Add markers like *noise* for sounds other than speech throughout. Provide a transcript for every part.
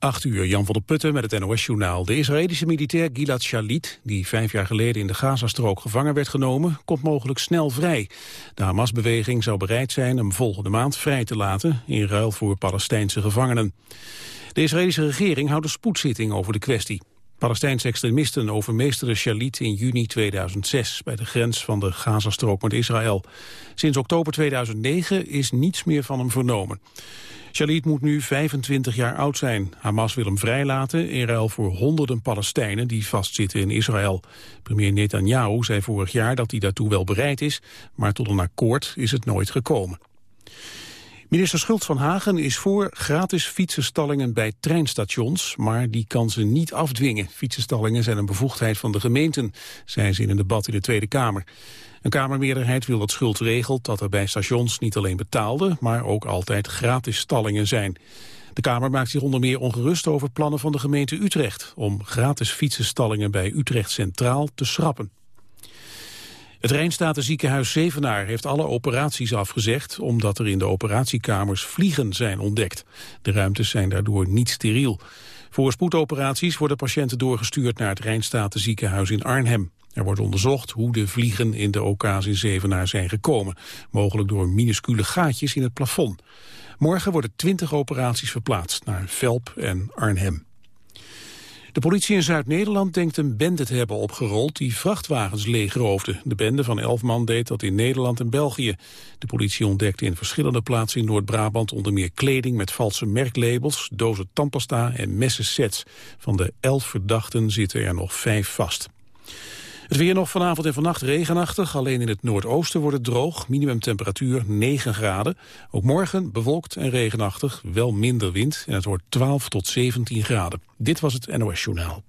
8 uur, Jan van der Putten met het NOS-journaal. De Israëlische militair Gilad Shalit, die vijf jaar geleden in de Gazastrook gevangen werd genomen, komt mogelijk snel vrij. De Hamas-beweging zou bereid zijn hem volgende maand vrij te laten, in ruil voor Palestijnse gevangenen. De Israëlische regering houdt een spoedzitting over de kwestie. Palestijnse extremisten overmeesterden Shalit in juni 2006 bij de grens van de Gazastrook met Israël. Sinds oktober 2009 is niets meer van hem vernomen. Shalit moet nu 25 jaar oud zijn. Hamas wil hem vrijlaten in ruil voor honderden Palestijnen die vastzitten in Israël. Premier Netanyahu zei vorig jaar dat hij daartoe wel bereid is, maar tot een akkoord is het nooit gekomen. Minister Schultz van Hagen is voor gratis fietsenstallingen bij treinstations, maar die kan ze niet afdwingen. Fietsenstallingen zijn een bevoegdheid van de gemeenten, zei ze in een debat in de Tweede Kamer. Een Kamermeerderheid wil dat Schultz regelt dat er bij stations niet alleen betaalde, maar ook altijd gratis stallingen zijn. De Kamer maakt zich onder meer ongerust over plannen van de gemeente Utrecht om gratis fietsenstallingen bij Utrecht Centraal te schrappen. Het Rijnstatenziekenhuis Zevenaar heeft alle operaties afgezegd... omdat er in de operatiekamers vliegen zijn ontdekt. De ruimtes zijn daardoor niet steriel. Voor spoedoperaties worden patiënten doorgestuurd... naar het Rijnstatenziekenhuis in Arnhem. Er wordt onderzocht hoe de vliegen in de OK's in Zevenaar zijn gekomen. Mogelijk door minuscule gaatjes in het plafond. Morgen worden 20 operaties verplaatst naar Velp en Arnhem. De politie in Zuid-Nederland denkt een bende te hebben opgerold die vrachtwagens leegroofde. De bende van elf man deed dat in Nederland en België. De politie ontdekte in verschillende plaatsen in Noord-Brabant onder meer kleding met valse merklabels, dozen tandpasta en messensets. Van de elf verdachten zitten er nog vijf vast. Het weer nog vanavond en vannacht regenachtig. Alleen in het noordoosten wordt het droog. Minimumtemperatuur 9 graden. Ook morgen bewolkt en regenachtig. Wel minder wind en het wordt 12 tot 17 graden. Dit was het NOS Journaal.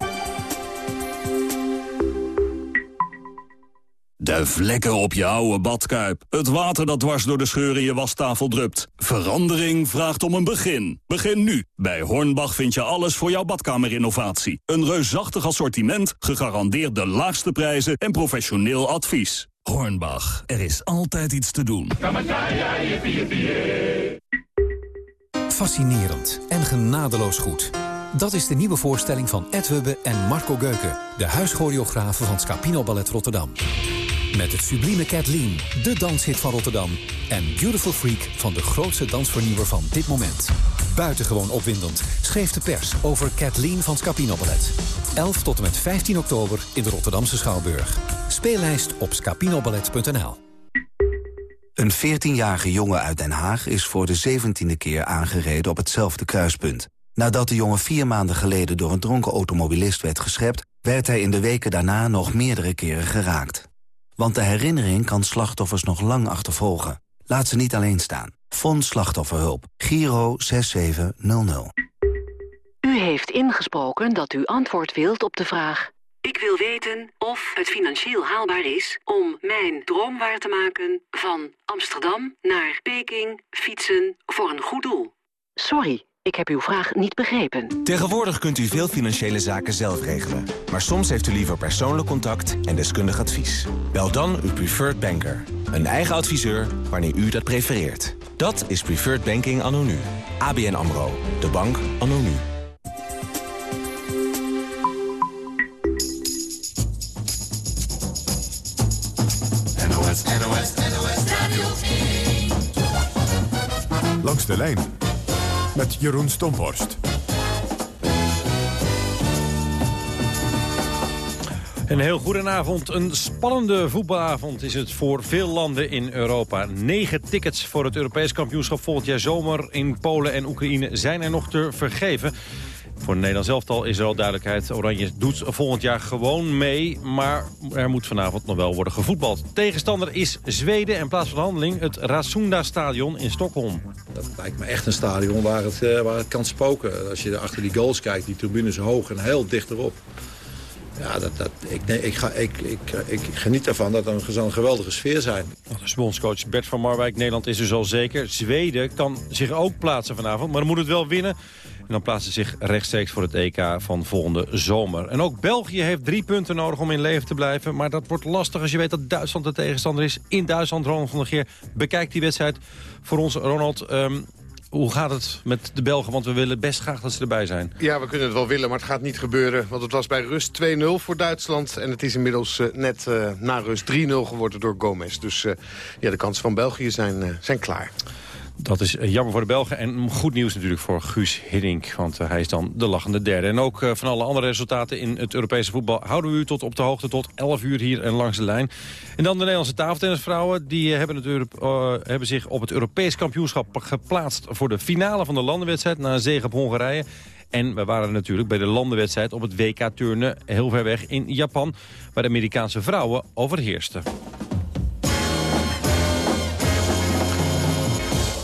De vlekken op je oude badkuip. Het water dat dwars door de scheur in je wastafel drupt. Verandering vraagt om een begin. Begin nu. Bij Hornbach vind je alles voor jouw badkamerinnovatie. Een reusachtig assortiment, gegarandeerd de laagste prijzen en professioneel advies. Hornbach, er is altijd iets te doen. Fascinerend en genadeloos goed. Dat is de nieuwe voorstelling van Ed Hubbe en Marco Geuken... de huischoreografen van Scapino Ballet Rotterdam. Met het sublieme Kathleen, de danshit van Rotterdam. En Beautiful Freak van de grootste dansvernieuwer van dit moment. Buitengewoon opwindend schreef de pers over Kathleen van Scapino Ballet. 11 tot en met 15 oktober in de Rotterdamse Schouwburg. Speellijst op scapinoballet.nl Een 14-jarige jongen uit Den Haag is voor de 17e keer aangereden op hetzelfde kruispunt. Nadat de jongen vier maanden geleden door een dronken automobilist werd geschept... werd hij in de weken daarna nog meerdere keren geraakt. Want de herinnering kan slachtoffers nog lang achtervolgen. Laat ze niet alleen staan. Fonds Slachtofferhulp. Giro 6700. U heeft ingesproken dat u antwoord wilt op de vraag... Ik wil weten of het financieel haalbaar is om mijn droom waar te maken... van Amsterdam naar Peking fietsen voor een goed doel. Sorry, ik heb uw vraag niet begrepen. Tegenwoordig kunt u veel financiële zaken zelf regelen. Maar soms heeft u liever persoonlijk contact en deskundig advies. Bel dan uw preferred banker. Een eigen adviseur wanneer u dat prefereert. Dat is Preferred Banking anno nu. ABN AMRO. De bank anno nu. NOS, NOS, NOS Radio 1. Langs de lijn met Jeroen Stomhorst. Een heel goedenavond. Een spannende voetbalavond is het voor veel landen in Europa. Negen tickets voor het Europees kampioenschap volgend jaar zomer in Polen en Oekraïne zijn er nog te vergeven. Voor Nederland elftal is er al duidelijkheid. Oranje doet volgend jaar gewoon mee. Maar er moet vanavond nog wel worden gevoetbald. Tegenstander is Zweden en plaats van de handeling het Rasunda-stadion in Stockholm. Dat lijkt me echt een stadion waar het, uh, waar het kan spoken. Als je achter die goals kijkt, die tribunes hoog en heel dichterop. Ja, dat, dat, ik, nee, ik, ga, ik, ik, ik, geniet ervan dat er een geweldige sfeer zijn. De bondscoach Bert van Marwijk, Nederland is dus al zeker. Zweden kan zich ook plaatsen vanavond, maar dan moet het wel winnen. En dan plaatst ze zich rechtstreeks voor het EK van volgende zomer. En ook België heeft drie punten nodig om in leven te blijven. Maar dat wordt lastig als je weet dat Duitsland de tegenstander is. In Duitsland, Ronald van der Geer, bekijkt die wedstrijd voor ons. Ronald, um, hoe gaat het met de Belgen? Want we willen best graag dat ze erbij zijn. Ja, we kunnen het wel willen, maar het gaat niet gebeuren. Want het was bij rust 2-0 voor Duitsland. En het is inmiddels uh, net uh, na rust 3-0 geworden door Gomez. Dus uh, ja, de kansen van België zijn, zijn klaar. Dat is jammer voor de Belgen en goed nieuws natuurlijk voor Guus Hiddink. Want hij is dan de lachende derde. En ook van alle andere resultaten in het Europese voetbal... houden we u tot op de hoogte tot 11 uur hier en langs de lijn. En dan de Nederlandse tafeltennisvrouwen. Die hebben, natuurlijk, uh, hebben zich op het Europees kampioenschap geplaatst... voor de finale van de landenwedstrijd na een zege op Hongarije. En we waren natuurlijk bij de landenwedstrijd op het WK turnen heel ver weg in Japan... waar de Amerikaanse vrouwen overheersten.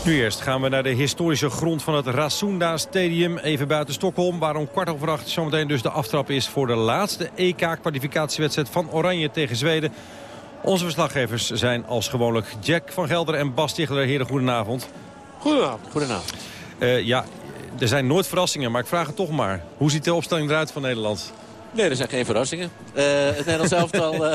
Nu eerst gaan we naar de historische grond van het Rasunda Stadium, even buiten Stockholm, waar om kwart over acht zometeen dus de aftrap is voor de laatste EK-kwalificatiewedstrijd van Oranje tegen Zweden. Onze verslaggevers zijn als gewoonlijk Jack van Gelder en Bas Tichler. Heren, goedenavond. Goedenavond. Goedenavond. Uh, ja, er zijn nooit verrassingen, maar ik vraag het toch maar. Hoe ziet de opstelling eruit van Nederland? Nee, er zijn geen verrassingen. Uh, het Nederlands *laughs* elftal uh,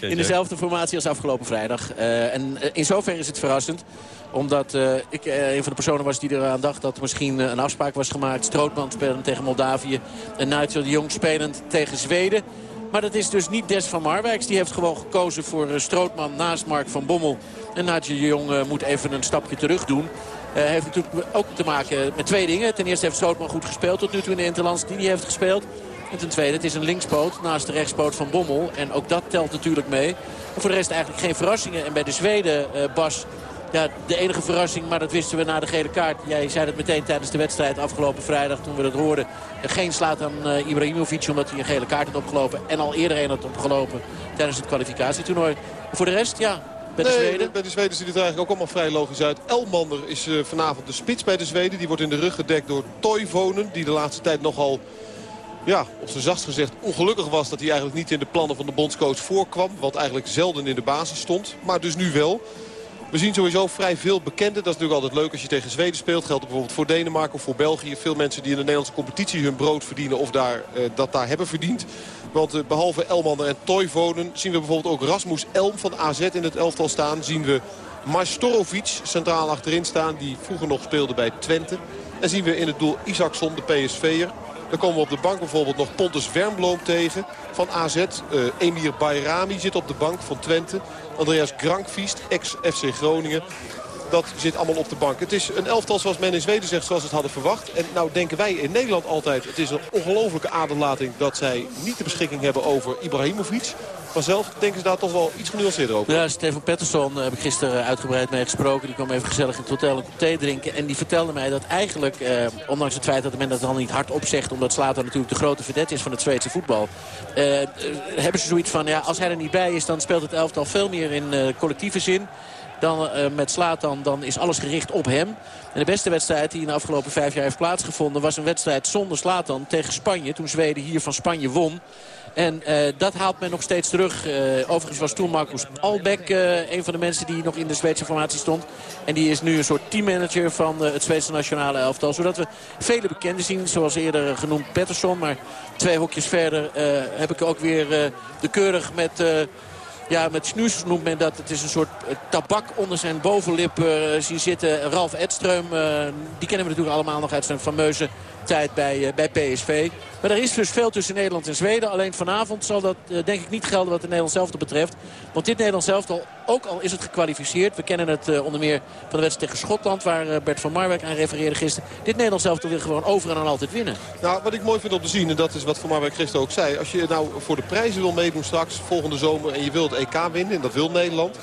in dezelfde formatie als afgelopen vrijdag. Uh, en in zoverre is het verrassend. Omdat ik een van de personen was die eraan dacht dat misschien een afspraak was gemaakt. Strootman spelend tegen Moldavië. En Nigel de Jong spelend tegen Zweden. Maar dat is dus niet Des van Marwijks. Die heeft gewoon gekozen voor Strootman naast Mark van Bommel. En Nigel de Jong moet even een stapje terug doen. Uh, heeft natuurlijk ook te maken met twee dingen. Ten eerste heeft Strootman goed gespeeld tot nu toe in de Interlands die hij heeft gespeeld. En ten tweede, het is een linkspoot naast de rechtspoot van Bommel. En ook dat telt natuurlijk mee. Maar voor de rest eigenlijk geen verrassingen. En bij de Zweden, uh, Bas, ja, de enige verrassing, maar dat wisten we na de gele kaart. Jij zei het meteen tijdens de wedstrijd afgelopen vrijdag toen we dat hoorden. Geen slaat aan uh, Ibrahimovic omdat hij een gele kaart had opgelopen. En al eerder een had opgelopen tijdens het kwalificatietoernooi. Voor de rest, ja, bij de nee, Zweden? Bij de Zweden ziet het eigenlijk ook allemaal vrij logisch uit. Elmander is uh, vanavond de spits bij de Zweden. Die wordt in de rug gedekt door Toivonen. Die de laatste tijd nogal ja, op zijn zachtst gezegd ongelukkig was dat hij eigenlijk niet in de plannen van de bondscoach voorkwam. Wat eigenlijk zelden in de basis stond. Maar dus nu wel. We zien sowieso vrij veel bekenden. Dat is natuurlijk altijd leuk als je tegen Zweden speelt. Geldt bijvoorbeeld voor Denemarken of voor België. Veel mensen die in de Nederlandse competitie hun brood verdienen of daar, eh, dat daar hebben verdiend. Want eh, behalve Elmander en Toivonen zien we bijvoorbeeld ook Rasmus Elm van AZ in het elftal staan. Zien we Majstorovic centraal achterin staan. Die vroeger nog speelde bij Twente. En zien we in het doel Isaacson, de PSV'er. Dan komen we op de bank bijvoorbeeld nog Pontus Wernbloem tegen van AZ. Eh, Emir Bayrami zit op de bank van Twente. Andreas Grankviest, ex-FC Groningen. Dat zit allemaal op de bank. Het is een elftal zoals men in Zweden zegt, zoals het hadden verwacht. En nou denken wij in Nederland altijd, het is een ongelofelijke aderlating... dat zij niet de beschikking hebben over Ibrahimovic. Vanzelf denken ze daar toch wel iets genuanceerder over. Ja, Stefan Pettersson heb ik gisteren uitgebreid mee gesproken. Die kwam even gezellig in het hotel een thee drinken. En die vertelde mij dat eigenlijk, eh, ondanks het feit dat men dat dan niet hard opzegt... omdat Slater natuurlijk de grote vedette is van het Zweedse voetbal... Eh, hebben ze zoiets van, ja, als hij er niet bij is... dan speelt het elftal veel meer in collectieve zin dan met Slatan, dan is alles gericht op hem. En de beste wedstrijd die in de afgelopen vijf jaar heeft plaatsgevonden... was een wedstrijd zonder Slatan tegen Spanje. Toen Zweden hier van Spanje won. En uh, dat haalt men nog steeds terug. Uh, overigens was toen Marcus Albeck uh, een van de mensen die nog in de Zweedse formatie stond. En die is nu een soort teammanager van het Zweedse nationale elftal. Zodat we vele bekenden zien, zoals eerder genoemd Pettersson. Maar twee hokjes verder heb ik ook weer de keurig met... Ja, met snoes noemt men dat. Het is een soort tabak onder zijn bovenlip uh, zien zitten. Ralf Edström, die kennen we natuurlijk allemaal nog uit zijn fameuze tijd bij, uh, bij PSV. Maar er is dus veel tussen Nederland en Zweden. Alleen vanavond zal dat uh, denk ik niet gelden wat de Nederlands elftal betreft. Want dit Nederlands elftal, ook al is het gekwalificeerd. We kennen het uh, onder meer van de wedstrijd tegen Schotland. Waar Bert van Marwijk aan refereerde gisteren. Dit Nederlands elftal wil gewoon over en aan altijd winnen. Nou, wat ik mooi vind om te zien, en dat is wat Van Marwijk gisteren ook zei. Als je nou voor de prijzen wil meedoen straks, volgende zomer. En je wilt EK winnen, en dat wil Nederland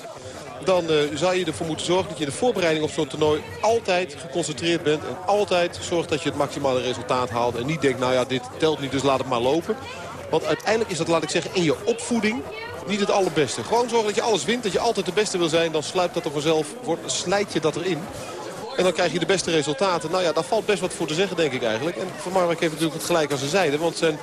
dan uh, zou je ervoor moeten zorgen dat je in de voorbereiding op zo'n toernooi altijd geconcentreerd bent. En altijd zorgt dat je het maximale resultaat haalt. En niet denkt, nou ja, dit telt niet, dus laat het maar lopen. Want uiteindelijk is dat, laat ik zeggen, in je opvoeding niet het allerbeste. Gewoon zorgen dat je alles wint, dat je altijd de beste wil zijn. Dan sluipt dat er vanzelf, wordt, slijt je dat erin. En dan krijg je de beste resultaten. Nou ja, daar valt best wat voor te zeggen, denk ik eigenlijk. En Van Marwijk heeft natuurlijk het gelijk als ze zeiden. Want zijn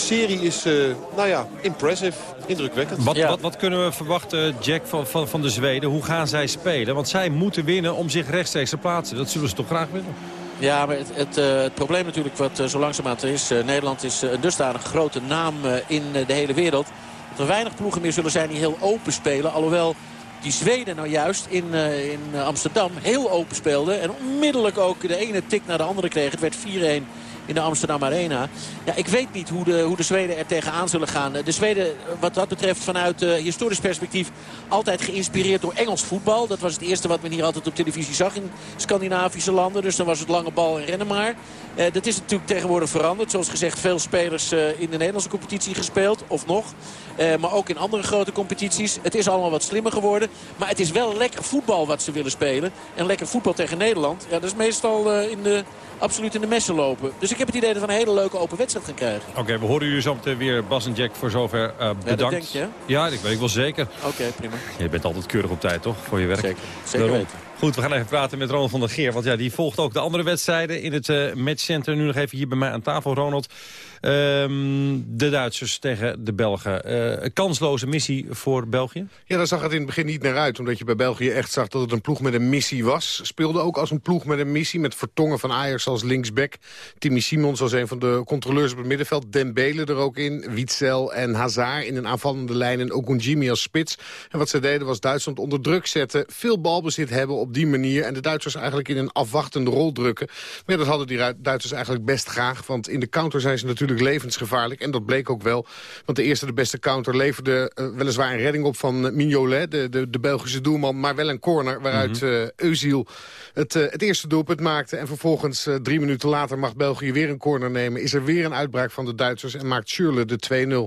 serie is, uh, nou ja, impressive, indrukwekkend. Wat, wat, wat, kunnen we verwachten, Jack, van, van, van de Zweden? Hoe gaan zij spelen? Want zij moeten winnen om zich rechtstreeks te plaatsen. Dat zullen ze toch graag willen? Ja, maar het, het, uh, het probleem natuurlijk wat uh, zo langzamerhand is... Nederland is een dusdanig grote naam in de hele wereld... dat er weinig ploegen meer zullen zijn die heel open spelen. Alhoewel die Zweden nou juist in, in Amsterdam heel open speelden. En onmiddellijk ook de ene tik naar de andere kregen. Het werd 4-1 in de Amsterdam Arena. Ja, ik weet niet hoe de, hoe de Zweden er tegenaan zullen gaan. De Zweden, wat dat betreft, vanuit uh, historisch perspectief... altijd geïnspireerd door Engels voetbal. Dat was het eerste wat men hier altijd op televisie zag in Scandinavische landen. Dus dan was het lange bal en rennen maar. Uh, dat is natuurlijk tegenwoordig veranderd. Zoals gezegd, veel spelers uh, in de Nederlandse competitie gespeeld. Of nog. maar ook in andere grote competities. Het is allemaal wat slimmer geworden. Maar het is wel lekker voetbal wat ze willen spelen. En lekker voetbal tegen Nederland. Ja, dat is meestal in de absoluut in de messen lopen. Dus ik heb het idee dat we een hele leuke open wedstrijd gaan krijgen. Oké, we horen jullie zo meteen weer. Bas en Jack voor zover uh, bedankt. Ja, denk je, Ja, dat weet ik wel zeker. Oké, prima. Je bent altijd keurig op tijd, toch? Voor je werk. Zeker, zeker weten. Goed, we gaan even praten met Ronald van der Geer. Want ja, die volgt ook de andere wedstrijden in het uh, matchcenter. Nu nog even hier bij mij aan tafel, Ronald. Um, de Duitsers tegen de Belgen. Uh, kansloze missie voor België? Ja, daar zag het in het begin niet naar uit. Omdat je bij België echt zag dat het een ploeg met een missie was. Speelde ook als een ploeg met een missie. Met Vertongen van Ajax als linksback. Timmy Simons als een van de controleurs op het middenveld. Dembele er ook in. Witzel en Hazard in een aanvallende lijn. En Ogunjimi als spits. En wat ze deden was Duitsland onder druk zetten. Veel balbezit hebben op die manier. En de Duitsers eigenlijk in een afwachtende rol drukken. Maar dat hadden die Duitsers eigenlijk best graag. Want in de counter zijn ze natuurlijk levensgevaarlijk. En dat bleek ook wel. Want de eerste, de beste counter, leverde uh, weliswaar een redding op van uh, Mignolet. De, de, de, Belgische doelman. Maar wel een corner waaruit Eusiel het, het eerste doelpunt maakte. En vervolgens drie minuten later mag België weer een corner nemen. Is er weer een uitbraak van de Duitsers. En maakt Schürrle de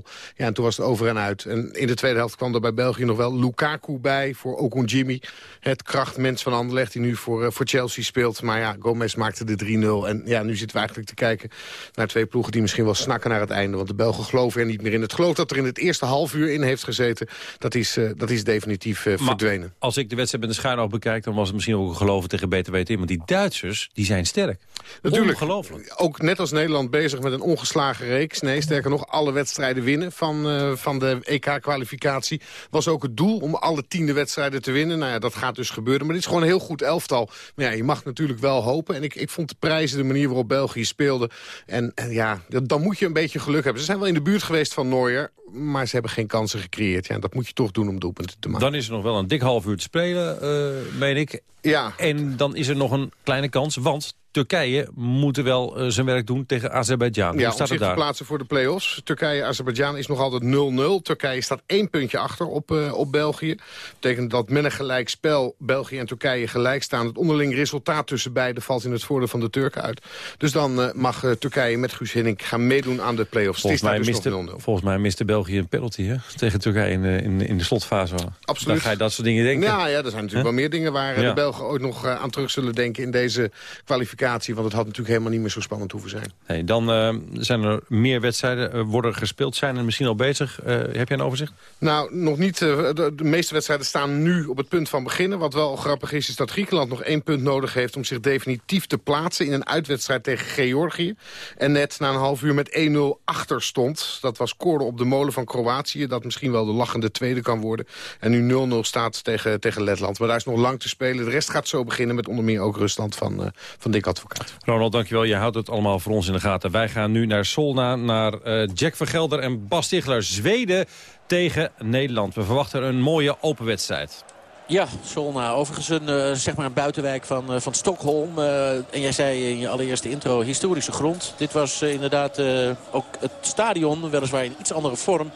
2-0. Ja, en toen was het over en uit. En in de tweede helft kwam er bij België nog wel Lukaku bij. Voor Okunjimi. Het krachtmens van Anderlecht die nu voor, voor Chelsea speelt. Maar ja, Gomez maakte de 3-0. En ja, nu zitten we eigenlijk te kijken naar twee ploegen die misschien wel snakken naar het einde. Want de Belgen geloven er niet meer in. Het geloof dat er in het eerste half uur in heeft gezeten... dat is, uh, dat is definitief uh, verdwenen. als ik de wedstrijd met de schuin oog bekijk... dan was het misschien ook een geloven tegen beter weten in. Want die Duitsers, die zijn sterk. Natuurlijk. Ongelooflijk. Ook net als Nederland bezig met een ongeslagen reeks. Nee, sterker nog, alle wedstrijden winnen van, uh, van de EK-kwalificatie. Was ook het doel om alle tiende wedstrijden te winnen. Nou ja, dat gaat dus gebeuren. Maar dit is gewoon een heel goed elftal. Maar ja, je mag natuurlijk wel hopen. En ik, ik vond de prijzen, de manier waarop België speelde... en, en ja, dan moet je een beetje geluk hebben. Ze zijn wel in de buurt geweest van Neuer, maar ze hebben geen kansen gecreëerd. Ja, dat moet je toch doen om doelpunten te maken. Dan is er nog wel een dik half uur te spelen, uh, meen ik. Ja. En dan is er nog een kleine kans, want Turkije moet wel uh, zijn werk doen tegen Azerbeidzjan. Ja, om zich te plaatsen voor de play-offs. Turkije-Azerbeidzjan is nog altijd 0-0. Turkije staat één puntje achter op, uh, op België. Dat betekent dat met een gelijk spel België en Turkije gelijk staan. Het onderling resultaat tussen beiden valt in het voordeel van de Turken uit. Dus dan uh, mag Turkije met Guus Hiddink gaan meedoen aan de play-offs. Volgens, mij dus miste, volgens mij miste België een penalty hè? tegen Turkije in, in, in de slotfase. Absoluut. Dan ga je dat soort dingen denken. Ja, ja er zijn natuurlijk huh? wel meer dingen waar ja. de Belgen ooit nog aan terug zullen denken in deze kwalificatie. Want het had natuurlijk helemaal niet meer zo spannend hoeven zijn. Hey, dan uh, zijn er meer wedstrijden uh, worden gespeeld. Zijn er misschien al bezig? Uh, heb jij een overzicht? Nou, nog niet. De, de, meeste wedstrijden staan nu op het punt van beginnen. Wat wel grappig is, is dat Griekenland nog één punt nodig heeft... om zich definitief te plaatsen in een uitwedstrijd tegen Georgië. En net na een half uur met 1-0 achter stond. Dat was koorden op de molen van Kroatië. Dat misschien wel de lachende tweede kan worden. En nu 0-0 staat tegen, tegen Letland. Maar daar is nog lang te spelen. De rest gaat zo beginnen met onder meer ook Rusland van, van Dick Advocaat. Ronald, dankjewel. Je houdt het allemaal voor ons in de gaten. Wij gaan nu naar Solna, naar uh, Jack Vergelder en Bas Stigler. Zweden tegen Nederland. We verwachten een mooie open wedstrijd. Ja, Solna. Overigens een, uh, zeg maar een buitenwijk van, uh, van Stockholm. Uh, en jij zei in je allereerste intro historische grond. Dit was inderdaad ook het stadion, weliswaar in iets andere vorm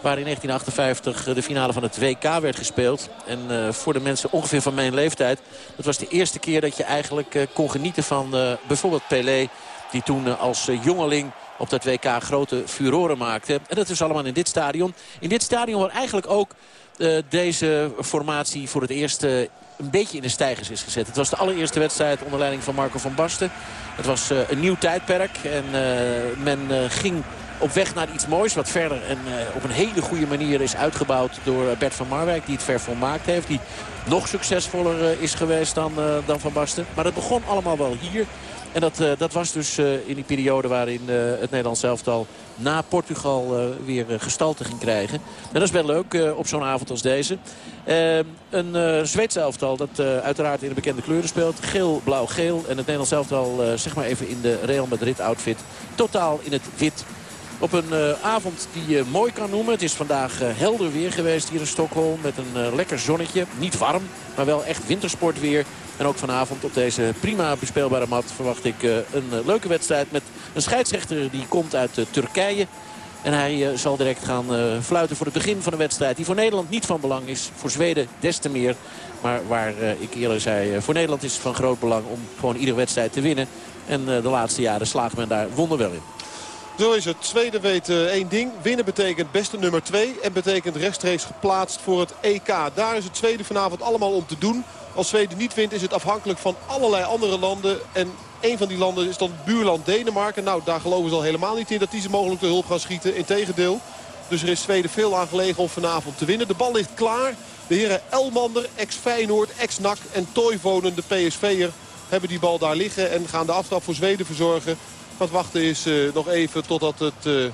waar in 1958 de finale van het WK werd gespeeld. En voor de mensen ongeveer van mijn leeftijd... dat was de eerste keer dat je eigenlijk kon genieten van bijvoorbeeld Pelé... die toen als jongeling op dat WK grote furoren maakte. En dat is allemaal in dit stadion. In dit stadion waar eigenlijk ook deze formatie voor het eerst een beetje in de stijgers is gezet. Het was de allereerste wedstrijd onder leiding van Marco van Basten. Het was een nieuw tijdperk en men ging op weg naar iets moois. Wat verder en op een hele goede manier is uitgebouwd door Bert van Marwijk. Die het ver volmaakt heeft. Die nog succesvoller is geweest dan, dan Van Basten. Maar het begon allemaal wel hier. En dat, dat was dus in die periode waarin het Nederlands elftal na Portugal weer gestalte ging krijgen. En dat is wel leuk op zo'n avond als deze. een Zweedse elftal dat uiteraard in de bekende kleuren speelt. Geel, blauw, geel. En het Nederlands elftal zeg maar even in de Real Madrid outfit. Totaal in het wit Op een uh, avond die je mooi kan noemen. Het is vandaag uh, helder weer geweest hier in Stockholm. Met een lekker zonnetje. Niet warm, maar wel echt wintersportweer. En ook vanavond op deze prima bespeelbare mat verwacht ik een leuke wedstrijd. Met een scheidsrechter die komt uit Turkije. En hij zal direct gaan fluiten voor het begin van de wedstrijd. Die voor Nederland niet van belang is. Voor Zweden des te meer. Maar waar ik eerder zei, voor Nederland is het van groot belang om gewoon iedere wedstrijd te winnen. En de laatste jaren slaagt men daar wonderwel in. Zo is het. Zweden weet uh, één ding. Winnen betekent beste nummer 2. En betekent rechtstreeks geplaatst voor het EK. Daar is het Zweden vanavond allemaal om te doen. Als Zweden niet wint is het afhankelijk van allerlei andere landen. En een van die landen is dan buurland Denemarken. Nou, daar geloven ze al helemaal niet in dat die ze mogelijk te hulp gaan schieten. Integendeel. Dus er is Zweden veel aan gelegen om vanavond te winnen. De bal ligt klaar. De heren Elmander, ex-Feyenoord, ex-NAC en Toivonen, de PSV'er, hebben die bal daar liggen. En gaan de aftrap voor Zweden verzorgen. Wat wachten is uh, nog even totdat het uh,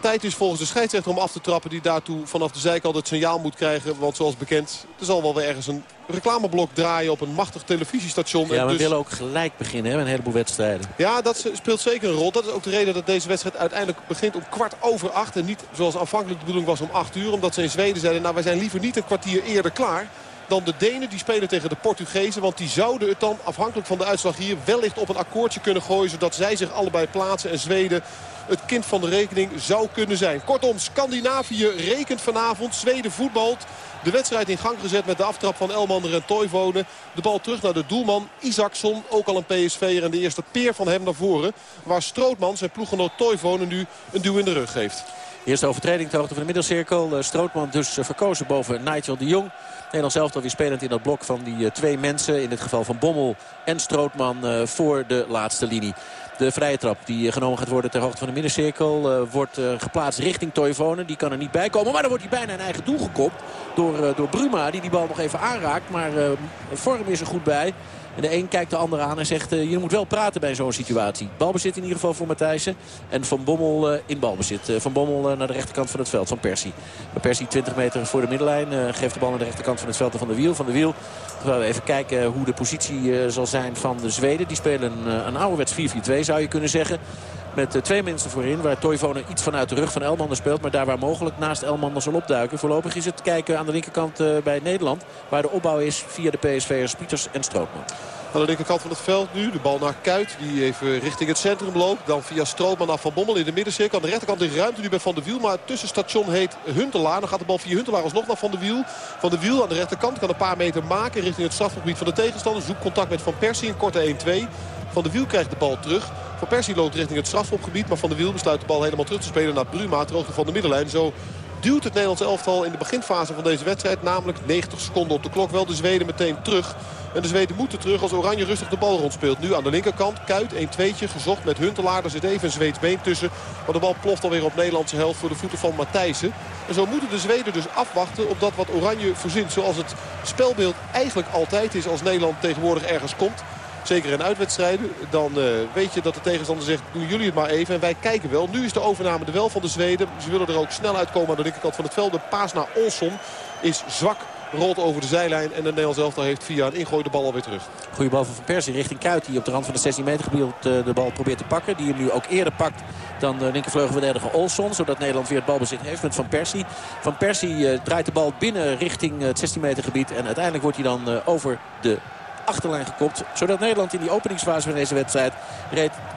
tijd is volgens de scheidsrechter om af te trappen. Die daartoe vanaf de zijkant het signaal moet krijgen. Want zoals bekend, er zal wel weer ergens een reclameblok draaien op een machtig televisiestation. Ja, we dus... willen ook gelijk beginnen hè, met een heleboel wedstrijden. Ja, dat speelt zeker een rol. Dat is ook de reden dat deze wedstrijd uiteindelijk begint om kwart over acht. En niet zoals aanvankelijk de bedoeling was om acht uur. Omdat ze in Zweden zeiden, nou wij zijn liever niet een kwartier eerder klaar dan de Denen. Die spelen tegen de Portugezen. Want die zouden het dan afhankelijk van de uitslag hier wellicht op een akkoordje kunnen gooien. Zodat zij zich allebei plaatsen en Zweden het kind van de rekening zou kunnen zijn. Kortom, Scandinavië rekent vanavond. Zweden voetbalt. De wedstrijd in gang gezet met de aftrap van Elmander en Toivonen. De bal terug naar de doelman Isaacson. Ook al een PSV'er en de eerste peer van hem naar voren. Waar Strootman zijn ploeggenoot Toivonen nu een duw in de rug geeft. Eerste overtreding ter hoogte van de middelcirkel. Eh, Strootman dus eh, verkozen boven Nigel de Jong. Nederland zelf alweer spelend in dat blok van die eh, twee mensen. In dit geval van Bommel en Strootman voor de laatste linie. De vrije trap die genomen gaat worden ter hoogte van de middencirkel. wordt geplaatst richting Toivonen. Die kan er niet bij komen. Maar dan wordt hij bijna een eigen doel gekopt door, door Bruma. Die die bal nog even aanraakt. Maar vorm is er goed bij. En de een kijkt de ander aan en zegt... Uh, je moet wel praten bij zo'n situatie. Balbezit in ieder geval voor Matthijssen. En Van Bommel uh, in balbezit. Uh, van Bommel naar de rechterkant van het veld van Persie. Persie 20 meter voor de middenlijn. geeft de bal naar de rechterkant van het veld van de Wiel. Van de Wiel gaan we even kijken hoe de positie zal zijn van de Zweden. Die spelen een, een ouderwets 4-4-2 zou je kunnen zeggen. Met twee mensen voorin. Waar Toivonen iets vanuit de rug van Elmander speelt. Maar daar waar mogelijk naast Elmander zal opduiken. Voorlopig is het kijken aan de linkerkant bij Nederland. Waar de opbouw is via de PSV'ers Pieters en Strootman. Aan de linkerkant van het veld nu. De bal naar Kuit. Die even richting het centrum loopt. Dan via Strootman af Van Bommel in de middencirkel. Aan de rechterkant ligt ruimte nu bij Van der Wiel. Maar het tussenstation heet Huntelaar. Dan gaat de bal via Huntelaar alsnog naar Van der Wiel. Van der Wiel aan de rechterkant kan een paar meter maken richting het strafgebied van de tegenstander. Zoekt contact met Van Persie. Een korte 1-2. Van der Wiel krijgt de bal terug. Van Persie richting het strafschopgebied. Maar Van der Wiel besluit de bal helemaal terug te spelen naar Bruma. Ter hoogte van de middenlijn. Zo duwt het Nederlands elftal in de beginfase van deze wedstrijd. Namelijk 90 seconden op de klok. Wel de Zweden meteen terug. En de Zweden moeten terug als Oranje rustig de bal rondspeelt. Nu aan de linkerkant. Kuit 1-2'tje gezocht met Huntelaar. Er zit even een Zweeds been tussen. Maar de bal ploft alweer op Nederlandse helft voor de voeten van Matthijssen. En zo moeten de Zweden dus afwachten op dat wat Oranje verzint. Zoals het spelbeeld eigenlijk altijd is als Nederland tegenwoordig ergens komt. Zeker in uitwedstrijden. Dan uh, weet je dat de tegenstander zegt, doen jullie het maar even. En wij kijken wel. Nu is de overname er wel van de Zweden. Ze willen er ook snel uitkomen aan de linkerkant van het veld. De paas naar Olsson is zwak rolt over de zijlijn. En de Nederlands elftal heeft via een ingooi de bal alweer terug. Goeie bal van Van Persie richting Kuit. Die op de rand van de 16 meter gebied eh, de bal probeert te pakken. Die hem nu ook eerder pakt dan de linkervleugelverdediger Olson. Zodat Nederland weer het balbezit heeft met Van Persie. Van Persie uh, draait de bal binnen richting het 16 meter gebied. En uiteindelijk wordt hij dan over de achterlijn gekopt. Zodat Nederland in die openingsfase van deze wedstrijd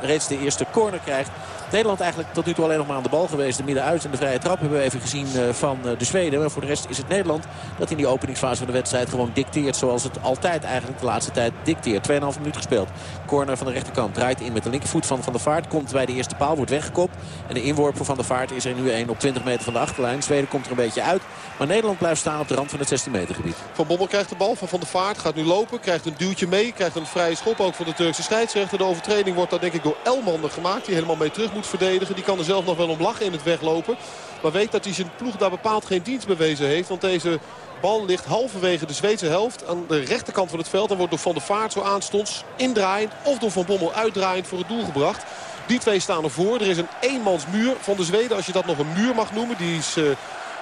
reeds de eerste corner krijgt. Nederland eigenlijk tot nu toe alleen nog maar aan de bal geweest. De middenuit en de vrije trap hebben we even gezien eh, van eh, de Zweden. Maar voor de rest is het Nederland dat in die openingsfase van de wedstrijd gewoon dicteert. Zoals het altijd eigenlijk de laatste tijd dicteert. 2,5 minuut gespeeld. Corner van de rechterkant draait in met de linkervoet van Van der Vaart. Komt bij de eerste paal, wordt weggekopt. En de inworp voor Van der Vaart is er nu een op 20 meter van de achterlijn. Zweden komt er een beetje uit. Maar Nederland blijft staan op de rand van het 16 meter gebied. Van Bommel krijgt de bal van Van der Vaart. Gaat nu lopen. Krijgt een duwtje mee. Krijgt een vrije schop ook van de Turkse scheidsrechter. De overtreding wordt dan denk ik door Elmander gemaakt. Die helemaal mee terug verdedigen. Die kan er zelf nog wel om lachen in het weglopen. Maar weet dat hij zijn ploeg daar bepaald geen dienst bewezen heeft. Want deze bal ligt halverwege de Zweedse helft aan de rechterkant van het veld. En wordt door Van der Vaart zo aanstonds indraaiend of door Van Bommel uitdraaiend voor het doel gebracht. Die twee staan ervoor. Er is een eenmansmuur van de Zweden, als je dat nog een muur mag noemen. Die is, uh,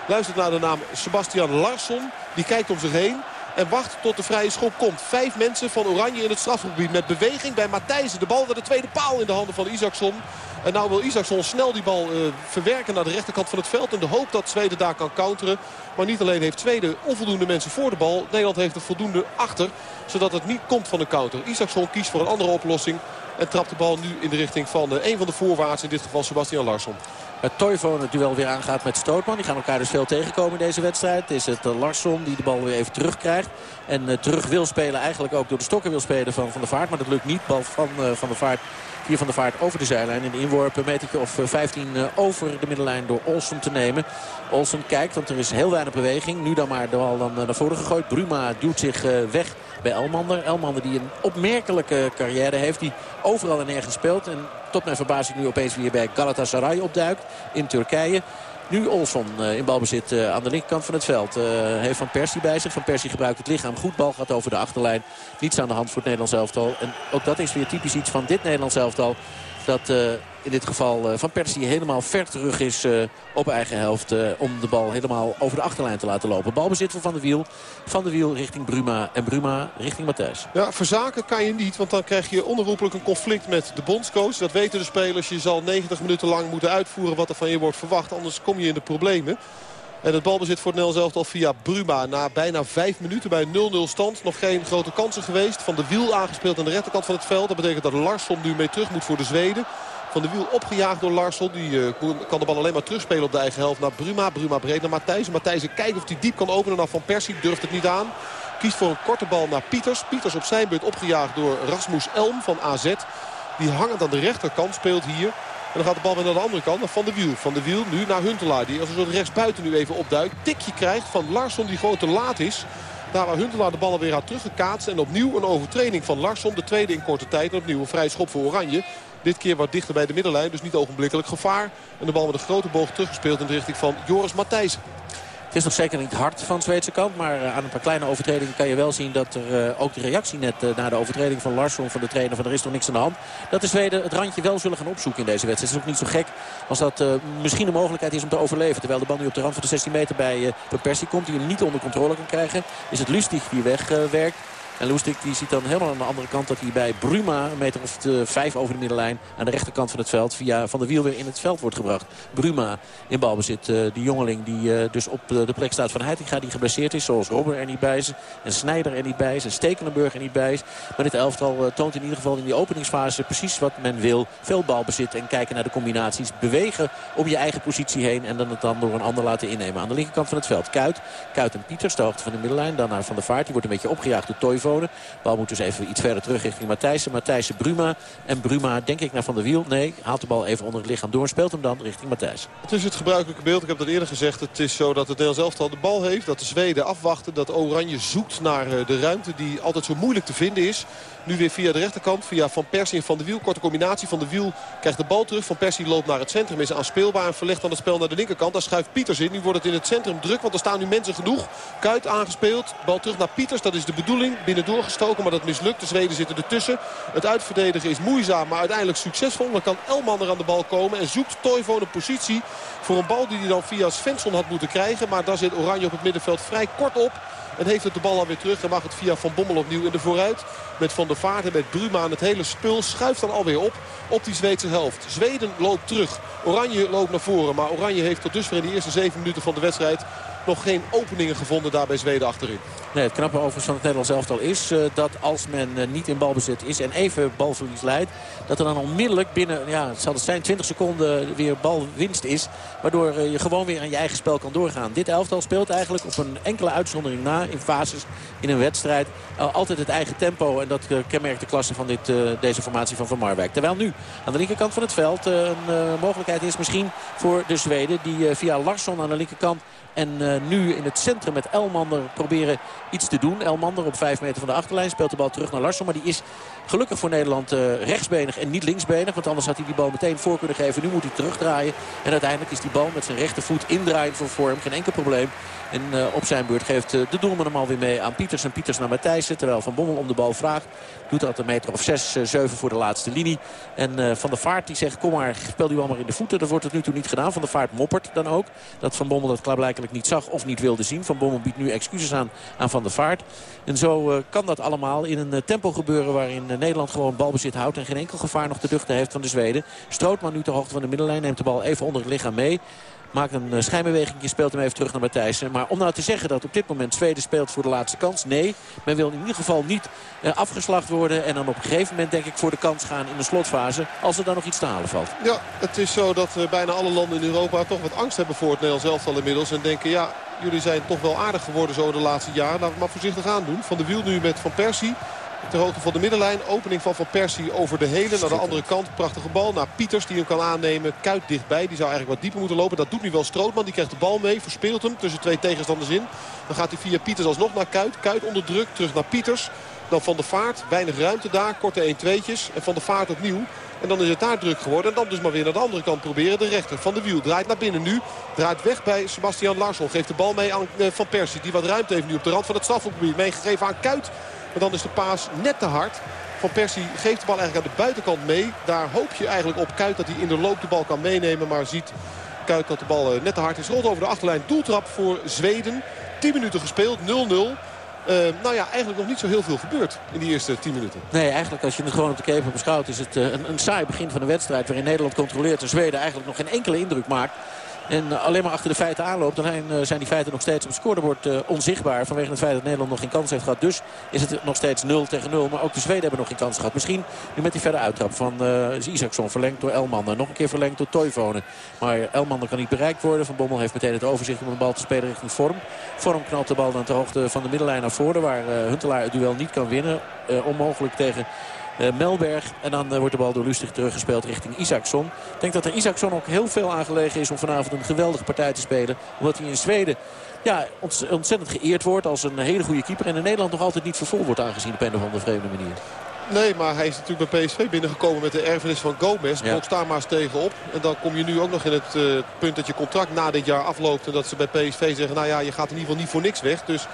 luistert naar de naam Sebastian Larsson. Die kijkt om zich heen. En wacht tot de vrije schop komt. Vijf mensen van Oranje in het strafgebied. Met beweging bij Matthijsen. De bal naar de tweede paal in de handen van Isaacson. En nou wil Isaacson snel die bal uh, verwerken naar de rechterkant van het veld. In de hoop dat Zweden daar kan counteren. Maar niet alleen heeft Zweden onvoldoende mensen voor de bal. Nederland heeft er voldoende achter. Zodat het niet komt van de counter. Isaacson kiest voor een andere oplossing. En trapt de bal nu in de richting van uh, een van de voorwaarts. In dit geval Sebastian Larsson. Het het duel weer aangaat met Stootman. Die gaan elkaar dus veel tegenkomen in deze wedstrijd. Is het uh, Larsson die de bal weer even terugkrijgt. En terug wil spelen. Eigenlijk ook door de stokken wil spelen van Van der Vaart. Maar dat lukt niet. Bal van Van der Vaart hier van de vaart over de zijlijn. De inworp een metertje of 15 eh, over de middenlijn door Olsen te nemen. Olsen kijkt, want er is heel weinig beweging. Nu dan maar de bal dan eh, naar voren gegooid. Bruma duwt zich eh, weg bij Elmander. Elmander die een opmerkelijke carrière heeft. Die overal en nergens speelt. En tot mijn verbazing nu opeens weer bij Galatasaray opduikt in Turkije. Nu Olson eh, in balbezit eh, aan de linkerkant van het veld. Uh, heeft Van Persie bij zich. Van Persie gebruikt het lichaam goed. Bal gaat over de achterlijn. Niets aan de hand voor het Nederlands elftal. En ook dat is weer typisch iets van dit Nederlands elftal. Dat in dit geval Van Persie helemaal ver terug is op eigen helft. om de bal helemaal over de achterlijn te laten lopen. Balbezit voor Van der Wiel. Van der Wiel richting Bruma. En Bruma richting Matthijs. Ja, verzaken kan je niet. Want dan krijg je onherroepelijk een conflict met de bondscoach. Dat weten de spelers. Je zal 90 minuten lang moeten uitvoeren wat er van je wordt verwacht. Anders kom je in de problemen. En het balbezit voor het Nederlands elftal via Bruma. Na bijna vijf minuten bij 0-0 stand. Nog geen grote kansen geweest. Van de wiel aangespeeld aan de rechterkant van het veld. Dat betekent dat Larsson nu mee terug moet voor de Zweden. Van de wiel opgejaagd door Larsson. Die uh, kan de bal alleen maar terugspelen op de eigen helft naar Bruma. Bruma breed naar Matthijs. Matthijs kijkt of hij diep kan openen naar Van Persie. Durft het niet aan. Kiest voor een korte bal naar Pieters. Pieters op zijn beurt opgejaagd door Rasmus Elm van AZ. Die hangend aan de rechterkant speelt hier. Dan gaat de bal weer naar de andere kant, Van de Wiel. Van de Wiel nu naar Huntelaar, die als een soort rechtsbuiten nu even opduikt. Tikje krijgt van Larsson, die gewoon te laat is. Daar waar Huntelaar de bal weer had teruggekaatst. En opnieuw een overtreding van Larsson. De tweede in korte tijd. En opnieuw een vrij schop voor Oranje. Dit keer wat dichter bij de middenlijn, dus niet ogenblikkelijk gevaar. En de bal met een grote boog teruggespeeld in de richting van Joris Matthijs. Het is nog zeker niet hard van de Zweedse kant. Maar eh, aan een paar kleine overtredingen kan je wel zien dat er uh, ook de reactie net uh, na de overtreding van Larsson van de trainer van er is nog niks aan de hand. Dat de Zweden het randje wel zullen gaan opzoeken in deze wedstrijd. Het is ook niet zo gek als dat misschien een mogelijkheid is om te overleven. Terwijl de bal nu op de rand van de 16 meter bij uh, Persie komt. Die hem niet onder controle kan krijgen. Is het Lustig die wegwerkt. En Loestik die ziet dan helemaal aan de andere kant dat hij bij Bruma... een meter of vijf over de middenlijn aan de rechterkant van het veld... via Van de Wiel weer in het veld wordt gebracht. Bruma in balbezit. Uh, die jongeling die uh, dus op de plek staat van Heitinga die geblesseerd is. Zoals Robber er niet bij is. En Snijder er niet bij is. En Stekelenburg er niet bij is. Maar dit elftal toont in ieder geval in die openingsfase precies wat men wil. Veel balbezit en kijken naar de combinaties. Bewegen om je eigen positie heen. En dan het dan door een ander laten innemen. Aan de linkerkant van het veld. Kuit. Kuit en Pieters, de hoogte van de middenlijn. Dan naar Van der Vaart. Die wordt een beetje opgejaagd door Toivo. Bal moet dus even iets verder terug richting Matthijssen. Matthijssen Bruma. En Bruma denk ik naar Van der Wiel. Nee, haalt de bal even onder het lichaam door. Speelt hem dan richting Matthijs. Het is het gebruikelijke beeld. Ik heb dat eerder gezegd. Het is zo dat het Nederlands elftal de bal heeft. Dat de Zweden afwachten. Dat Oranje zoekt naar eh, de ruimte die altijd zo moeilijk te vinden is. Nu weer via de rechterkant, via Van Persie en Van de Wiel. Korte combinatie. Van de Wiel krijgt de bal terug. Van Persie loopt naar het centrum, is aanspeelbaar en verlegt dan het spel naar de linkerkant. Daar schuift Pieters in. Nu wordt het in het centrum druk, want er staan nu mensen genoeg. Kuit aangespeeld, bal terug naar Pieters. Dat is de bedoeling. Binnen doorgestoken, maar dat mislukt. De Zweden zitten ertussen. Het uitverdedigen is moeizaam, maar uiteindelijk succesvol. Dan kan Elman er aan de bal komen en zoekt Toivonen een positie voor een bal die hij dan via Svensson had moeten krijgen. Maar daar zit Oranje op het middenveld vrij kort op. En heeft het de bal alweer terug. En mag het via Van Bommel opnieuw in de vooruit. Met Van der Vaart en met Bruma aan het hele spul. Schuift dan alweer op op die Zweedse helft. Zweden loopt terug. Oranje loopt naar voren. Maar Oranje heeft tot dusver in de eerste zeven minuten van de wedstrijd nog geen openingen gevonden daar bij Zweden achterin. Nee, het knappe overigens van het Nederlands elftal is uh, dat als men uh, niet in balbezit is en even balverlies leidt... dat er dan onmiddellijk binnen, ja, het zal het zijn, 20 seconden weer balwinst is. Waardoor uh, je gewoon weer aan je eigen spel kan doorgaan. Dit elftal speelt eigenlijk op een enkele uitzondering na in fases in een wedstrijd. altijd het eigen tempo en dat kenmerkt de klasse van dit, deze formatie van Van Marwijk. Terwijl nu aan de linkerkant van het veld een mogelijkheid is misschien voor de Zweden... die via Larsson aan de linkerkant en nu in het centrum met Elmander proberen iets te doen. Elmander op 5 meter van de achterlijn speelt de bal terug naar Larsson. Maar die is gelukkig voor Nederland uh, rechtsbenig en niet linksbenig. Want anders had hij die bal meteen voor kunnen geven. Nu moet hij terugdraaien. En uiteindelijk is die bal met zijn rechtervoet indraaien voor vorm. Geen enkel probleem. En uh, op zijn beurt geeft de doelman hem alweer mee aan Pieters. En Pieters naar Matthijssen. Terwijl Van Bommel om de bal vraagt. Doet dat een meter of 6, 7 voor de laatste linie. En Van der Vaart die zegt kom maar speel die bal maar in de voeten. Dat wordt het nu toe niet gedaan. Van der Vaart moppert dan ook. Dat Van Bommel dat klaarblijkelijk niet zag of niet wilde zien. Van Bommel biedt nu excuses aan aan Van der Vaart. En zo kan dat allemaal in een tempo gebeuren waarin Nederland gewoon balbezit houdt. En geen enkel gevaar nog te duchten heeft van de Zweden. Strootman nu ter hoogte van de middenlijn neemt de bal even onder het lichaam mee. Maakt een uh, schijnbeweging, speelt hem even terug naar Matthijssen. Maar om nou te zeggen dat op dit moment Zweden speelt voor de laatste kans. Nee, men wil in ieder geval niet uh, afgeslacht worden. En dan op een gegeven moment denk ik voor de kans gaan in de slotfase. Als er dan nog iets te halen valt. Ja, het is zo dat uh, bijna alle landen in Europa toch wat angst hebben voor het Nederlands elftal inmiddels. En denken ja, jullie zijn toch wel aardig geworden zo de laatste jaren. Laten we maar voorzichtig aan doen. Van de wiel nu met Van Persie. Ter hoogte van de middenlijn. Opening van Van Persie over de hele. Naar de andere kant. Prachtige bal naar Pieters die hem kan aannemen. Kuit dichtbij. Die zou eigenlijk wat dieper moeten lopen. Dat doet nu wel Strootman. Die krijgt de bal mee. Verspeelt hem tussen twee tegenstanders in. Dan gaat hij via Pieters alsnog naar Kuit. Kuit onder druk. Terug naar Pieters. Dan Van de Vaart. Weinig ruimte daar. Korte 1-2'tjes. En Van de Vaart opnieuw. En dan is het daar druk geworden. En dan dus maar weer naar de andere kant proberen. De rechter van de wiel draait naar binnen nu. Draait weg bij Sebastian Larsson. Geeft de bal mee aan Van Persie. Die wat ruimte heeft nu op de rand van het strafgebied. Meegegeven aan Kuit. Maar dan is de paas net te hard. Van Persie geeft de bal eigenlijk aan de buitenkant mee. Daar hoop je eigenlijk op Kuit dat hij in de loop de bal kan meenemen. Maar ziet Kuit dat de bal net te hard is. Rolt over de achterlijn. Doeltrap voor Zweden. 10 minuten gespeeld. 0-0. Uh, nou ja, eigenlijk nog niet zo heel veel gebeurd in die eerste 10 minuten. Nee, eigenlijk als je het gewoon op de keper beschouwt... is het uh, een, een saai begin van de wedstrijd... waarin Nederland controleert en Zweden eigenlijk nog geen enkele indruk maakt. En eh, alleen maar achter de feiten aanloopt. Dan zijn die feiten nog steeds op het scorebord uh, onzichtbaar. Vanwege het feit dat Nederland nog geen kans heeft gehad. Dus is het nog steeds 0 tegen 0. Maar ook de Zweden hebben nog geen kans gehad. Misschien nu met die verder uittrap van uh. Verlengd door Elman. nog een keer verlengd door Toivonen. Maar Elman kan niet bereikt worden. Van Bommel heeft meteen het overzicht om de bal te spelen richting Vorm. Vorm knalt de bal dan ter hoogte van de middenlijn naar voren. Waar Huntelaar het duel niet kan winnen. onmogelijk tegen uh, Melberg. En dan uh, wordt de bal door Lustig teruggespeeld richting Isaacson. Ik denk dat er Isaacson ook heel veel aangelegen is om vanavond een geweldige partij te spelen. Omdat hij in Zweden ja, ontzettend geëerd wordt als een hele goede keeper. En in Nederland nog altijd niet vervol wordt aangezien op een of andere vreemde manier. Nee, maar hij is natuurlijk bij PSV binnengekomen met de erfenis van Gomez. Ja. Daar maar eens tegenop. En dan kom je nu ook nog in het uh, punt dat je contract na dit jaar afloopt. En dat ze bij PSV zeggen, nou ja, je gaat in ieder geval niet voor niks weg. Dus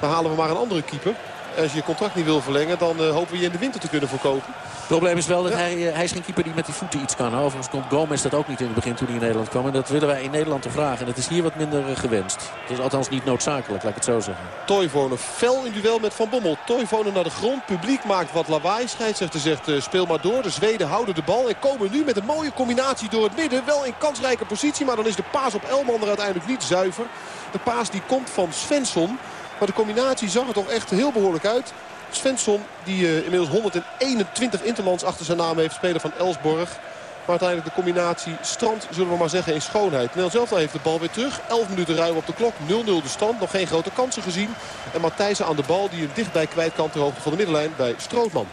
dan halen we maar een andere keeper als je je contract niet wil verlengen, dan uh, hopen we je in de winter te kunnen verkopen. Het probleem is wel dat hij, uh, hij is geen keeper die met die voeten iets kan. Overigens komt Gomez dat ook niet in het begin toen hij in Nederland kwam. En dat willen wij in Nederland te vragen. En dat is hier wat minder uh, gewenst. Dat is althans niet noodzakelijk, laat ik het zo zeggen. Toivonen fel in duel met Van Bommel. Toivonen naar de grond. Publiek maakt wat lawaai. Scheidsrechter zegt speel maar door. De Zweden houden de bal en komen nu met een mooie combinatie door het midden. Wel in kansrijke positie, maar dan is de paas op Elman er uiteindelijk niet zuiver. De paas die komt van Svensson. Maar de combinatie zag er toch echt heel behoorlijk uit. Svensson, die uh, inmiddels 121 interlands achter zijn naam heeft. Speler van Elsborg. Maar uiteindelijk de combinatie strand, zullen we maar zeggen, in schoonheid. Nel zelf heeft de bal weer terug. 11 minuten ruim op de klok. 0-0 de stand. Nog geen grote kansen gezien. En Matthijsen aan de bal die hem dichtbij kwijt kan ter hoogte van de middenlijn bij Strootman.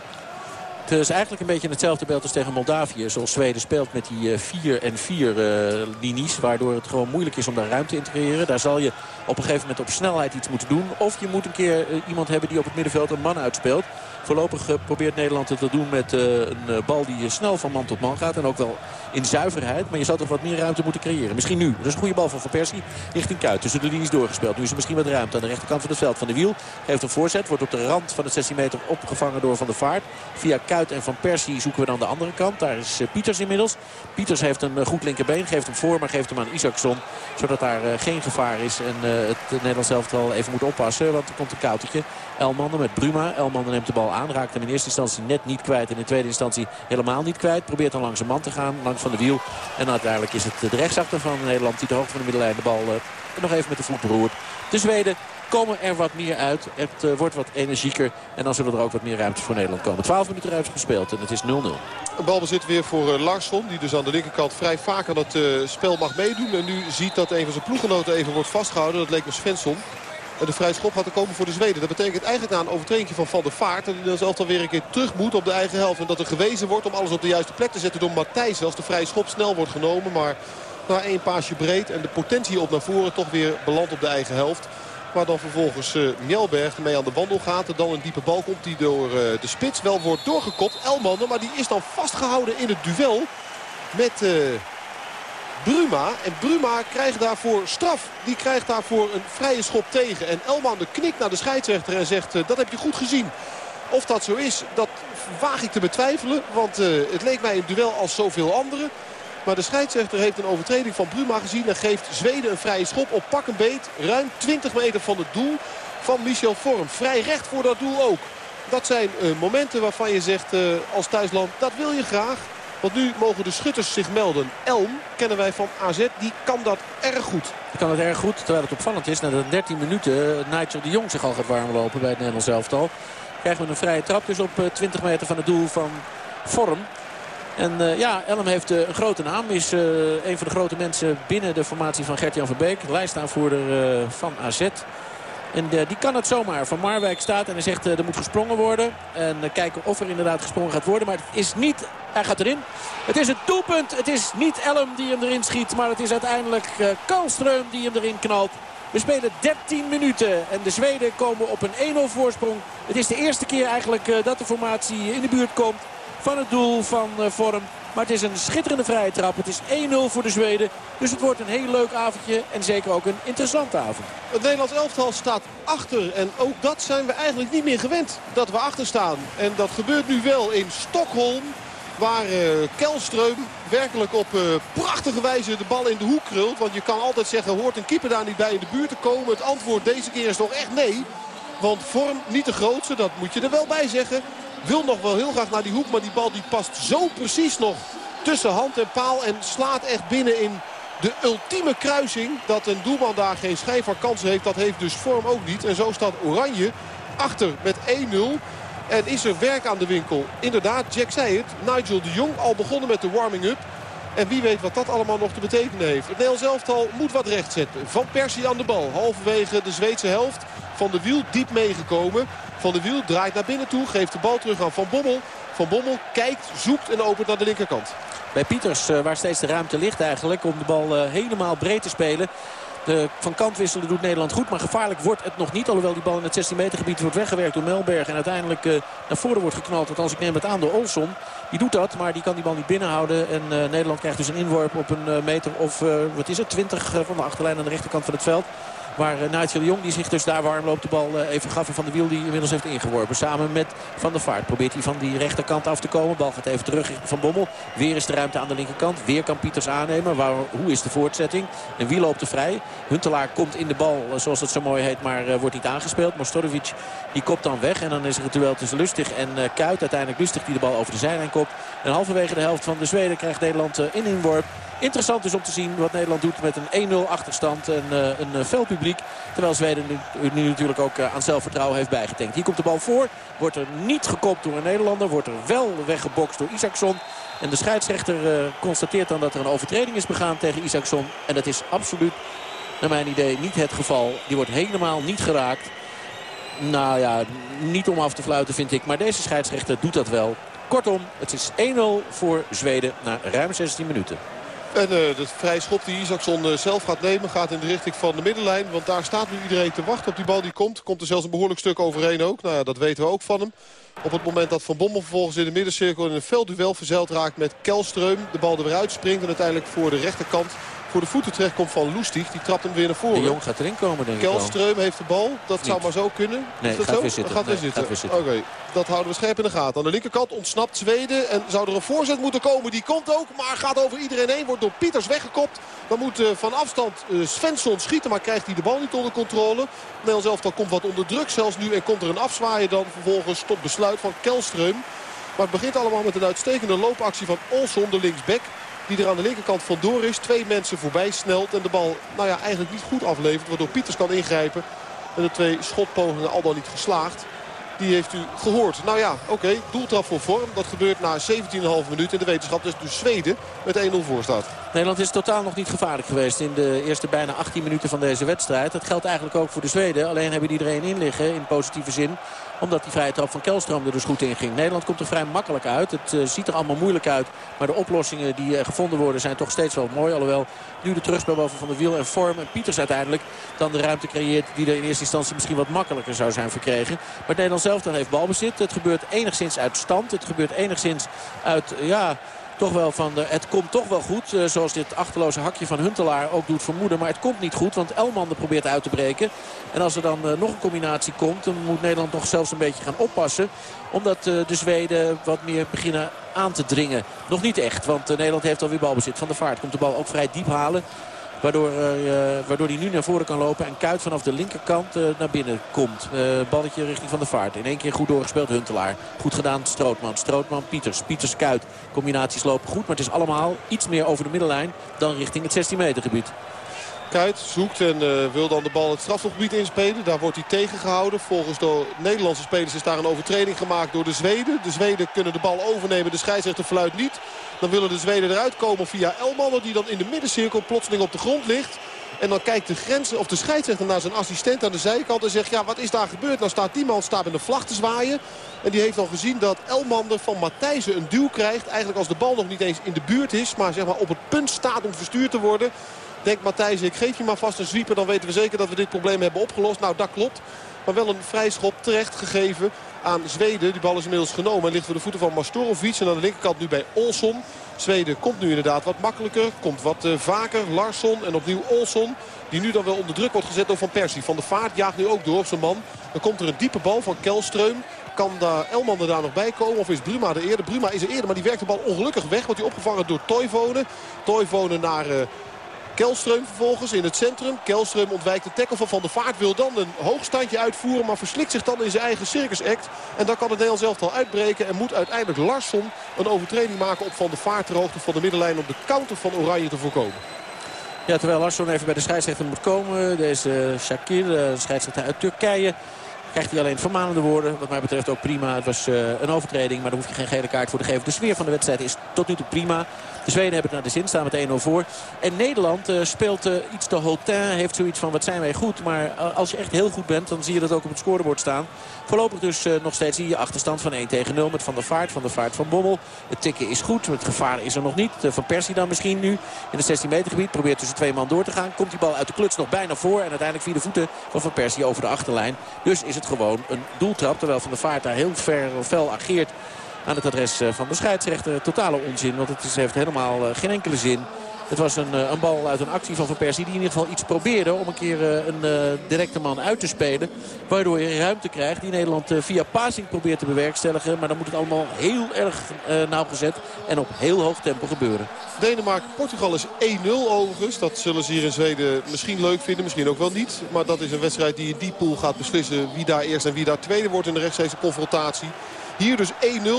Het is eigenlijk een beetje hetzelfde beeld als tegen Moldavië. Zoals Zweden speelt met die 4 en 4 uh, linies. Waardoor het gewoon moeilijk is om daar ruimte in te creëren. Daar zal je op een gegeven moment op snelheid iets moeten doen. Of je moet een keer uh, iemand hebben die op het middenveld een man uitspeelt. Voorlopig uh, probeert Nederland het te doen met een bal die snel van man tot man gaat. En ook wel in zuiverheid. Maar je zou toch wat meer ruimte moeten creëren. Misschien nu. Dat is een goede bal van Van Persie richting Kuit. Tussen de linies doorgespeeld. Nu is er misschien wat ruimte aan de rechterkant van het veld. Van de wiel geeft een voorzet. Wordt op de rand van het 16 meter opgevangen door Van der Vaart. Via Kuit en Van Persie zoeken we dan de andere kant. Daar is Pieters inmiddels. Pieters heeft een goed linkerbeen. Geeft hem voor, maar geeft hem aan Isaacson. Zodat daar geen gevaar is. En het Nederlands wel even moet oppassen. Want er komt een koutertje. Elmander met Bruma. Elmander neemt de bal aan. Raakt hem in eerste instantie net niet kwijt. En in tweede instantie helemaal niet kwijt. Probeert dan langs een man te gaan. Langs van de wiel. En uiteindelijk is het de rechtsachter van Nederland. Die de hoogte van de middenlijn de bal uh, nog even met de voet beroert. De Zweden komen er wat meer uit. Het uh, wordt wat energieker. En dan zullen er ook wat meer ruimte voor Nederland komen. 12 minuten eruit gespeeld en het is 0-0. Een balbezit weer voor uh, Larsson. Die dus aan de linkerkant vrij vaak aan het spel mag meedoen. En nu ziet dat een van zijn ploeggenoten even wordt vastgehouden. Dat leek me Svensson. En de vrije schop gaat er komen voor de Zweden. Dat betekent eigenlijk na een overtreding van Van der Vaart... dat hij dan zelf alweer een keer terug moet op de eigen helft. En dat er gewezen wordt om alles op de juiste plek te zetten door Matthijs. Als de vrije schop snel wordt genomen. Maar na één paasje breed en de potentie op naar voren toch weer belandt op de eigen helft. Waar dan vervolgens uh, Mjelberg mee aan de wandel gaat. En dan een diepe bal komt die door uh, de spits wel wordt doorgekopt. Elmander, maar die is dan vastgehouden in het duel met... Bruma. En Bruma krijgt daarvoor straf. Die krijgt daarvoor een vrije schop tegen. En Elman de knikt naar de scheidsrechter en zegt dat heb je goed gezien. Of dat zo is, dat waag ik te betwijfelen. Want uh, het leek mij een duel als zoveel anderen. Maar de scheidsrechter heeft een overtreding van Bruma gezien. En geeft Zweden een vrije schop op pak en beet. Ruim 20 meter van het doel. van Michel Vorm. Vrij recht voor dat doel ook. Dat zijn momenten waarvan je zegt als thuisland, dat wil je graag. Want nu mogen de schutters zich melden. Elm, kennen wij van AZ, die kan dat erg goed. Die kan het erg goed, terwijl het opvallend is. Na de 13 minuten Nigel de Jong zich al gaat warm lopen bij het Nederlands elftal. Krijgen we een vrije trap dus op 20 meter van het doel van Vorm. En uh, ja, Elm heeft een grote naam. Is een van de grote mensen binnen de formatie van Gert-Jan Verbeek. Lijstaanvoerder van AZ. En die kan het zomaar. Van Marwijk staat en hij zegt er moet gesprongen worden. En kijken of er inderdaad gesprongen gaat worden. Maar het is niet... Hij gaat erin. Het is het doelpunt. Het is niet Elm die hem erin schiet. Maar het is uiteindelijk Kalström die hem erin knalt. We spelen 13 minuten en de Zweden komen op een 1-0 voorsprong. Het is de eerste keer eigenlijk dat de formatie in de buurt komt van het doel van eh, Vorm. Maar het is een schitterende vrije trap. Het is 1-0 voor de Zweden. Dus het wordt een heel leuk avondje. En zeker ook een interessante avond. Het Nederlands elftal staat achter. En ook dat zijn we eigenlijk niet meer gewend. Dat we achter staan. En dat gebeurt nu wel in Stockholm. Waar uh, Kelström werkelijk op uh, prachtige wijze de bal in de hoek krult. Want je kan altijd zeggen, hoort een keeper daar niet bij in de buurt te komen? Het antwoord deze keer is toch echt nee. Want vorm niet de grootste, dat moet je er wel bij zeggen. Wil nog wel heel graag naar die hoek. Maar die bal die past zo precies nog tussen hand en paal. En slaat echt binnen in de ultieme kruising. Dat een doelman daar geen schijn van kansen heeft. Dat heeft dus vorm ook niet. En zo staat Oranje achter met 1-0. En is er werk aan de winkel. Inderdaad, Jack zei het. Nigel de Jong al begonnen met de warming-up. En wie weet wat dat allemaal nog te betekenen heeft. Het Nederlands elftal moet wat recht zetten. Van Persie aan de bal. Halverwege de Zweedse helft. Van de Wiel diep meegekomen. Van de Wiel draait naar binnen toe. Geeft de bal terug aan Van Bommel. Van Bommel kijkt, zoekt en opent naar de linkerkant. Bij Pieters, eh, waar steeds de ruimte ligt eigenlijk om de bal eh, helemaal breed te spelen. De van kant wisselen doet Nederland goed, maar gevaarlijk wordt het nog niet. Alhoewel die bal in het 16 meter gebied wordt weggewerkt door Melberg. En uiteindelijk uh, naar voren wordt geknald. Want als ik neem het aan door Olson. Die doet dat, maar die kan die bal niet binnenhouden. En Nederland krijgt dus een inworp op een meter of, wat is het, 20 van de achterlijn aan de rechterkant van het veld. Waar uh, Nigel Jong die zich dus daar warm loopt de bal uh, even gaf. Van de Wiel die inmiddels heeft ingeworpen. Samen met Van der Vaart probeert hij van die rechterkant af te komen. Bal gaat even terug van Bommel. Weer is de ruimte aan de linkerkant. Weer kan Pieters aannemen. Waar, hoe is de voortzetting? En Wiel loopt er vrij. Huntelaar komt in de bal uh, zoals het zo mooi heet. Maar wordt niet aangespeeld. Mostorovic die kopt dan weg. En dan is het duel tussen Lustig en Kuit. Uiteindelijk Lustig die de bal over de zijlijn kopt. En halverwege de helft van de Zweden krijgt Nederland in inworp. Interessant is om te zien wat Nederland doet met een 1-0 achterstand en uh, een fel publiek. Terwijl Zweden nu, natuurlijk ook uh, aan zelfvertrouwen heeft bijgetankt. Hier komt de bal voor. Wordt er niet gekopt door een Nederlander. Wordt er wel weggebokst door Isaacson. En de scheidsrechter constateert dan dat er een overtreding is begaan tegen Isaacson. En dat is absoluut, naar mijn idee, niet het geval. Die wordt helemaal niet geraakt. Nou ja, niet om af te fluiten vind ik. Maar deze scheidsrechter doet dat wel. Kortom, het is 1-0 voor Zweden na ruim 16 minuten. En uh, de vrije schop die Isaacson uh, zelf gaat nemen gaat in de richting van de middenlijn. Want daar staat nu iedereen te wachten op die bal die komt. Komt er zelfs een behoorlijk stuk overheen ook. Nou ja, dat weten we ook van hem. Op het moment dat Van Bommel vervolgens in de middencirkel in een veldduel verzeild raakt met Kelström. De bal er weer uitspringt en uiteindelijk voor de rechterkant voor de voeten terecht komt van Loestig. Die trapt hem weer naar voren. De Jong gaat erin komen denk ik Kelström heeft de bal. Dat zou maar zo kunnen. Nee, Is dat gaat zo? weer zitten. Gaat weer zitten. gaat weer zitten. Oké, dat houden we scherp in de gaten. Aan de linkerkant ontsnapt Zweden. En zou er een voorzet moeten komen. Die komt ook, maar gaat over iedereen heen. Wordt door Pieters weggekopt. Dan moet eh, van afstand eh, Svensson schieten, maar krijgt hij de bal niet onder controle. Nederlands elftal komt wat onder druk zelfs nu. En komt er een afzwaaien dan vervolgens tot besluit van Kelström. Maar het begint allemaal met een uitstekende loopactie van Olson, de linksback. Die er aan de linkerkant vandoor is. Twee mensen voorbij snelt. En de bal nou ja, eigenlijk niet goed aflevert. Waardoor Pieters kan ingrijpen. En de twee schotpogingen al dan niet geslaagd. Die heeft u gehoord. Nou ja, oké. doeltrap voor vorm. Dat gebeurt na 17,5 minuten. In de wetenschap dus de Zweden met 1-0 voor staat. Nederland is totaal nog niet gevaarlijk geweest in de eerste bijna 18 minuten van deze wedstrijd. Dat geldt eigenlijk ook voor de Zweden. Alleen hebben die er één in liggen in positieve zin. Omdat die vrije trap van Kelstroom er dus goed in ging. Nederland komt er vrij makkelijk uit. Het eh, ziet er allemaal moeilijk uit. Maar de oplossingen die eh, gevonden worden zijn toch steeds wel mooi. Alhoewel nu de terugspel boven Van de Wiel en Vorm en Pieters uiteindelijk dan de ruimte creëert die er in eerste instantie misschien wat makkelijker zou zijn verkregen. Maar Nederland zelf dan heeft balbezit. Het gebeurt enigszins uit stand. Het gebeurt enigszins uit, ja toch wel van de, het komt toch wel goed. eh, zoals dit achterloze hakje van Huntelaar ook doet vermoeden. Maar het komt niet goed, want Elman er probeert uit te breken. En als er dan eh, nog een combinatie komt, dan moet Nederland nog zelfs een beetje gaan oppassen. Omdat eh, de Zweden wat meer beginnen aan te dringen. Nog niet echt, want Nederland heeft alweer balbezit. Van de Vaart komt de bal ook vrij diep halen. Waardoor, uh, waardoor hij nu naar voren kan lopen. En Kuit vanaf de linkerkant uh, naar binnen komt. Balletje richting Van de Vaart. In één keer goed doorgespeeld Huntelaar. Goed gedaan Strootman. Strootman Pieters. Pieters Kuit. Combinaties lopen goed. Maar het is allemaal iets meer over de middellijn dan richting het 16 meter gebied. Kuit zoekt en wil dan de bal het strafgebied inspelen. Daar wordt hij tegengehouden. Volgens de Nederlandse spelers is daar een overtreding gemaakt door de Zweden. De Zweden kunnen de bal overnemen. De scheidsrechter fluit niet. Dan willen de Zweden eruit komen via Elmander die dan in de middencirkel plotseling op de grond ligt. En dan kijkt de, grens, of de scheidsrechter naar zijn assistent aan de zijkant en zegt... ja, wat is daar gebeurd? Nou staat die man staat met een vlag te zwaaien. En die heeft al gezien dat Elmander van Matthijsen een duw krijgt. Eigenlijk als de bal nog niet eens in de buurt is. Maar zeg maar op het punt staat om verstuurd te worden. Denkt Matthijs, ik geef je maar vast een zwieper. Dan weten we zeker dat we dit probleem hebben opgelost. Nou, dat klopt. Maar wel een vrij schop terecht gegeven aan Zweden. Die bal is inmiddels genomen en ligt voor de voeten van Mastorovic. En aan de linkerkant nu bij Olson. Zweden komt nu inderdaad wat makkelijker. Komt wat uh, vaker. Larsson en opnieuw Olson. Die nu dan wel onder druk wordt gezet door Van Persie. Van de Vaart jaagt nu ook door op zijn man. Dan komt er een diepe bal van Kelstreum. Kan daar Elman er daar nog bij komen? Of is Bruma er eerder? Bruma is er eerder, maar die werkt de bal ongelukkig weg. Wordt hij opgevangen door Toivonen. Toivonen naar... Uh, Kelström vervolgens in het centrum. Kelström ontwijkt de tackle van Van der Vaart. Wil dan een hoogstandje uitvoeren. Maar verslikt zich dan in zijn eigen circus act. En dan kan het Nederlands elftal uitbreken. En moet uiteindelijk Larsson een overtreding maken op Van der Vaart. Ter hoogte van de middenlijn om de counter van Oranje te voorkomen. Ja, terwijl Larsson even bij de scheidsrechter moet komen. Deze Shakir, de scheidsrechter uit Turkije. Krijgt hij alleen vermanende woorden. Wat mij betreft ook prima. Het was uh, een overtreding, maar daar hoef je geen gele kaart voor te geven. De sfeer van de wedstrijd is tot nu toe prima. De Zweden hebben het naar de zin staan met 1-0 voor. En Nederland uh, speelt uh, iets te hotin. Heeft zoiets van wat zijn wij goed. Maar als je echt heel goed bent dan zie je dat ook op het scorebord staan. Voorlopig dus nog steeds hier achterstand van 1 tegen 0 met Van der Vaart. Van der Vaart van Bommel. Het tikken is goed. Het gevaar is er nog niet. van Persie dan misschien nu in het 16 meter gebied. Probeert tussen twee man door te gaan. Komt die bal uit de kluts nog bijna voor. En uiteindelijk via de voeten van Van Persie over de achterlijn. Dus is het gewoon een doeltrap. Terwijl Van der Vaart daar heel ver fel ageert aan het adres eh, van de scheidsrechter. Totale onzin, want het heeft helemaal eh, geen enkele zin. Het was een, eh, een, bal uit een actie van Van Persie die in ieder geval iets probeerde om een keer een directe man uit te spelen. Waardoor je ruimte krijgt die Nederland via passing probeert te bewerkstelligen. Maar dan moet het allemaal heel erg nauwgezet en op heel hoog tempo gebeuren. Denemarken-Portugal is 1-0 overigens. Dat zullen ze hier in Zweden misschien leuk vinden, misschien ook wel niet. Maar dat is een wedstrijd die in die pool gaat beslissen wie daar eerst en wie daar tweede wordt in de rechtstreekse confrontatie. Hier dus 1-0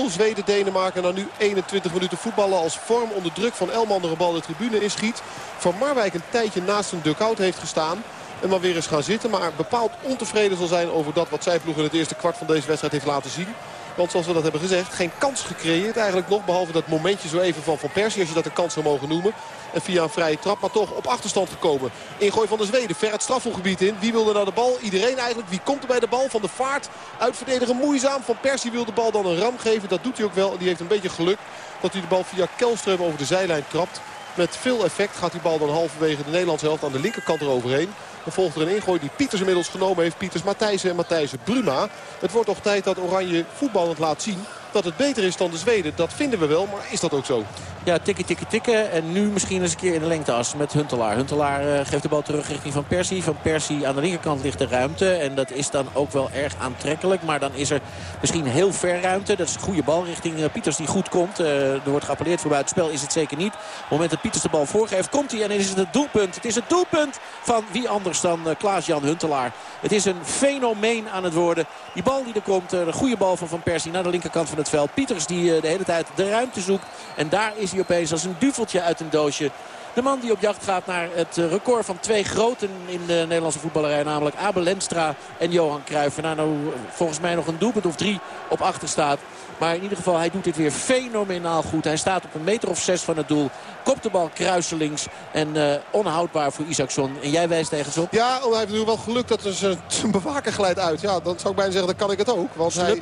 Zweden-Denemarken. En dan nu 21 minuten voetballen als vorm onder druk van Elman de bal de tribune inschiet. Van Marwijk een tijdje naast een dugout heeft gestaan. En maar weer eens gaan zitten. Maar bepaald ontevreden zal zijn over dat wat zij ploeg in het eerste kwart van deze wedstrijd heeft laten zien. Want zoals we dat hebben gezegd, geen kans gecreëerd eigenlijk nog. Behalve dat momentje zo even van Van Persie, als je dat een kans zou mogen noemen. En via een vrije trap, maar toch op achterstand gekomen. Ingooi van de Zweden, ver het strafvolgebied in. Wie wilde naar de bal? Iedereen eigenlijk. Wie komt er bij de bal? Van de vaart. Uitverdedigen moeizaam. Van Persie wil de bal dan een ram geven. Dat doet hij ook wel. En die heeft een beetje geluk dat hij de bal via Kelström over de zijlijn trapt. Met veel effect gaat die bal dan halverwege de Nederlandse helft aan de linkerkant eroverheen. Dan volgt er een ingooi die Pieters inmiddels genomen heeft. Pieters, Matthijsen en Matthijsen Bruma. Het wordt toch tijd dat Oranje voetballend laat zien dat het beter is dan de Zweden. Dat vinden we wel, maar is dat ook zo? Ja, tikken, tikken, tikken. En nu misschien eens een keer in de lengteas met Huntelaar. Huntelaar uh, geeft de bal terug richting Van Persie. Van Persie aan de linkerkant ligt de ruimte. En dat is dan ook wel erg aantrekkelijk. Maar dan is er misschien heel ver ruimte. Dat is een goede bal richting uh, Pieters die goed komt. Uh, er wordt geappelleerd voor buitenspel. Is het zeker niet. Op het moment dat Pieters de bal voorgeeft, komt hij. En is het het doelpunt. Het is het doelpunt van wie anders dan Klaas-Jan Huntelaar. Het is een fenomeen aan het worden. Die bal die er komt, de goede bal van Van Persie naar de linkerkant van veld. Pieters die de hele tijd de ruimte zoekt. En daar is hij opeens als een duveltje uit een doosje. De man die op jacht gaat naar het record van twee groten in de Nederlandse voetballerij. Namelijk Abel Lenstra en Johan Cruijff. Daar nou volgens mij nog een doelpunt of drie op achter staat. Maar in ieder geval, hij doet dit weer fenomenaal goed. Hij staat op een meter of zes van het doel. Kopt de bal kruiselings. En uh, onhoudbaar voor Isaacson. En jij wijst tegen op? Ja, hij heeft nu wel geluk dat er *laughs* zijn bewaker glijdt uit. Ja, dan zou ik bijna zeggen, dan kan ik het ook. Want. Hij,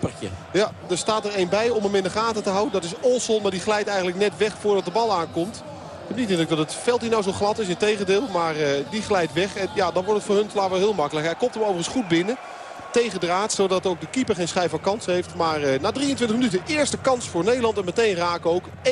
ja, er staat er één bij om hem in de gaten te houden. Dat is Olson, maar die glijdt eigenlijk net weg voordat de bal aankomt. Ik heb niet indruk dat het veld hier nou zo glad is, in tegendeel. Maar uh, die glijdt weg. En ja, dan wordt het voor Huntelaar wel heel makkelijk. Hij komt hem overigens goed binnen tegendraad. Zodat ook de keeper geen schijf van kans heeft. Maar uh, na 23 minuten eerste kans voor Nederland. En meteen raken ook 1-1.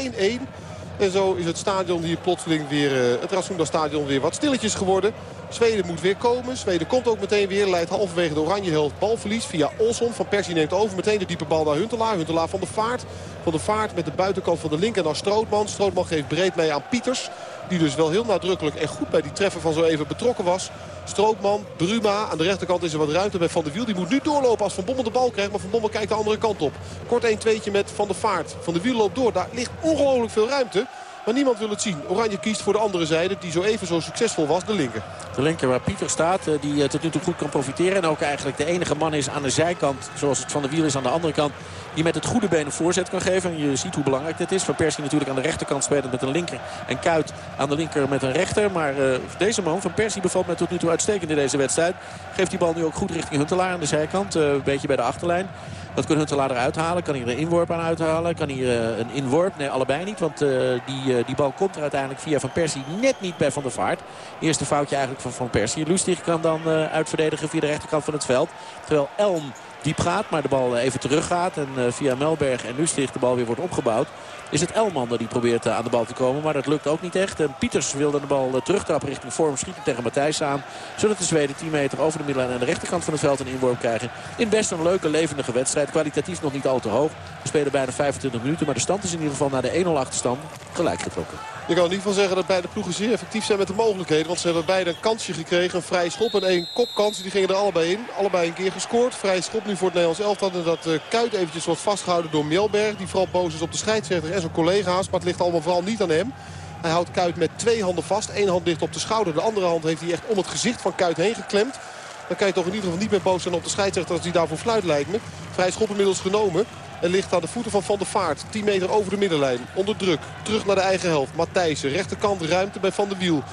En zo is het stadion hier plotseling weer, uh, het Rasunda stadion weer wat stilletjes geworden. Zweden moet weer komen. Zweden komt ook meteen weer. Leidt halverwege de oranje helft balverlies via Olson. Van Persie neemt over. Meteen de diepe bal naar Huntelaar. Huntelaar van de vaart. Van de vaart met de buitenkant van de linker naar Strootman. Strootman geeft breed mee aan Pieters. Die dus wel heel nadrukkelijk en goed bij die treffer van zo even betrokken was. Strootman, Bruma. Aan de rechterkant is er wat ruimte bij Van der Wiel. Die moet nu doorlopen als Van Bommel de bal krijgt. Maar Van Bommel kijkt de andere kant op. Kort 1-2'tje met Van der Vaart. Van der Wiel loopt door. Daar ligt ongelooflijk veel ruimte. Maar niemand wil het zien. Oranje kiest voor de andere zijde die zo even zo succesvol was, de linker. De linker waar Pieter staat, eh, die eh, tot nu toe goed kan profiteren. En ook eigenlijk de enige man is aan de zijkant, zoals het van de wiel is aan de andere kant. Die met het goede been een voorzet kan geven. En je ziet hoe belangrijk dit is. Van Persie natuurlijk aan de rechterkant spelen met een linker. En Kuit aan de linker met een rechter. Maar uh, deze man, Van Persie, bevalt mij tot nu toe uitstekend in deze wedstrijd. Geeft die bal nu ook goed richting Huntelaar aan de zijkant. Uh, een beetje bij de achterlijn. Dat kan Huntelaar eruit halen. Kan hij er een inworp aan uithalen? Kan hij uh, een inworp? Nee, allebei niet. Want die, die bal komt er uiteindelijk via Van Persie net niet bij Van der Vaart. Eerste foutje eigenlijk van Van Persie. Lustig kan dan uitverdedigen via de rechterkant van het veld. Terwijl Elm diep gaat. Maar de bal even terug gaat. En uh, via Melberg en Lustig de bal weer wordt opgebouwd. Is het Elman die probeert uh, aan de bal te komen. Maar dat lukt ook niet echt. En Pieters wilde de bal terugtrappen richting vorm. Schieten tegen Matthijs aan. Zodat de Zweden 10 meter over de middenlijn aan de rechterkant van het veld een inworp krijgen. In best een leuke levendige wedstrijd. Kwalitatief nog niet al te hoog. We spelen bijna 25 minuten. Maar de stand is in ieder geval naar de 1-0 achterstand gelijk getrokken. Je kan in ieder geval zeggen dat beide ploegen zeer effectief zijn met de mogelijkheden. Want ze hebben beide een kansje gekregen. Een vrij schop en één kopkans. Die gingen er allebei in. Allebei een keer gescoord. Vrij schop nu voor het Nederlands elftal. En dat uh, Kuit eventjes wordt vastgehouden door Mielberg. Die vooral boos is op de scheidsrechter en zijn collega's. Maar het ligt allemaal vooral niet aan hem. Hij houdt Kuit met twee handen vast. Eén hand ligt op de schouder. De andere hand heeft hij echt om het gezicht van Kuit heen geklemd. Dan kan je toch in ieder geval niet meer boos zijn op de scheidsrechter als hij daarvoor fluit lijkt me. Vrij schop inmiddels genomen. En ligt aan de voeten van Van der Vaart. 10 meter over de middenlijn. Onder druk. Terug naar de eigen helft. Matthijssen. Rechterkant ruimte bij Van der Wiel.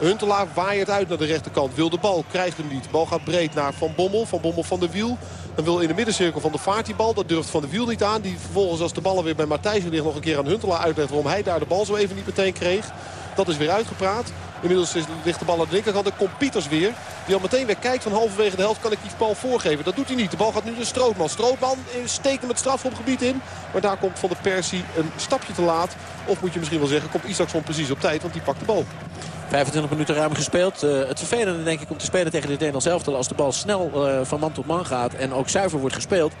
Huntelaar waaiert uit naar de rechterkant. Wil de bal. Krijgt hem niet. Bal gaat breed naar Van Bommel. Van Bommel van de Wiel. Dan wil in de middencirkel van de Vaart die bal. Dat durft Van de Wiel niet aan. Die vervolgens als de bal weer bij Matthijssen ligt nog een keer aan Huntelaar uitlegt. Waarom hij daar de bal zo even niet meteen kreeg. Dat is weer uitgepraat. Inmiddels ligt de bal aan de linkerkant. Dan komt Pieters weer. Die al meteen weer kijkt van halverwege de helft kan ik die bal voorgeven. Dat doet hij niet. De bal gaat nu de Strootman. Strootman steekt hem het strafschopgebied in. Maar daar komt Van de Persie een stapje te laat. Of moet je misschien wel zeggen, komt Isaacson precies op tijd. Want die pakt de bal. 25 minuten ruim gespeeld. Uh, het vervelende denk ik om te spelen tegen dit Nederlands elftal. Als de bal snel uh, van man tot man gaat en ook zuiver wordt gespeeld.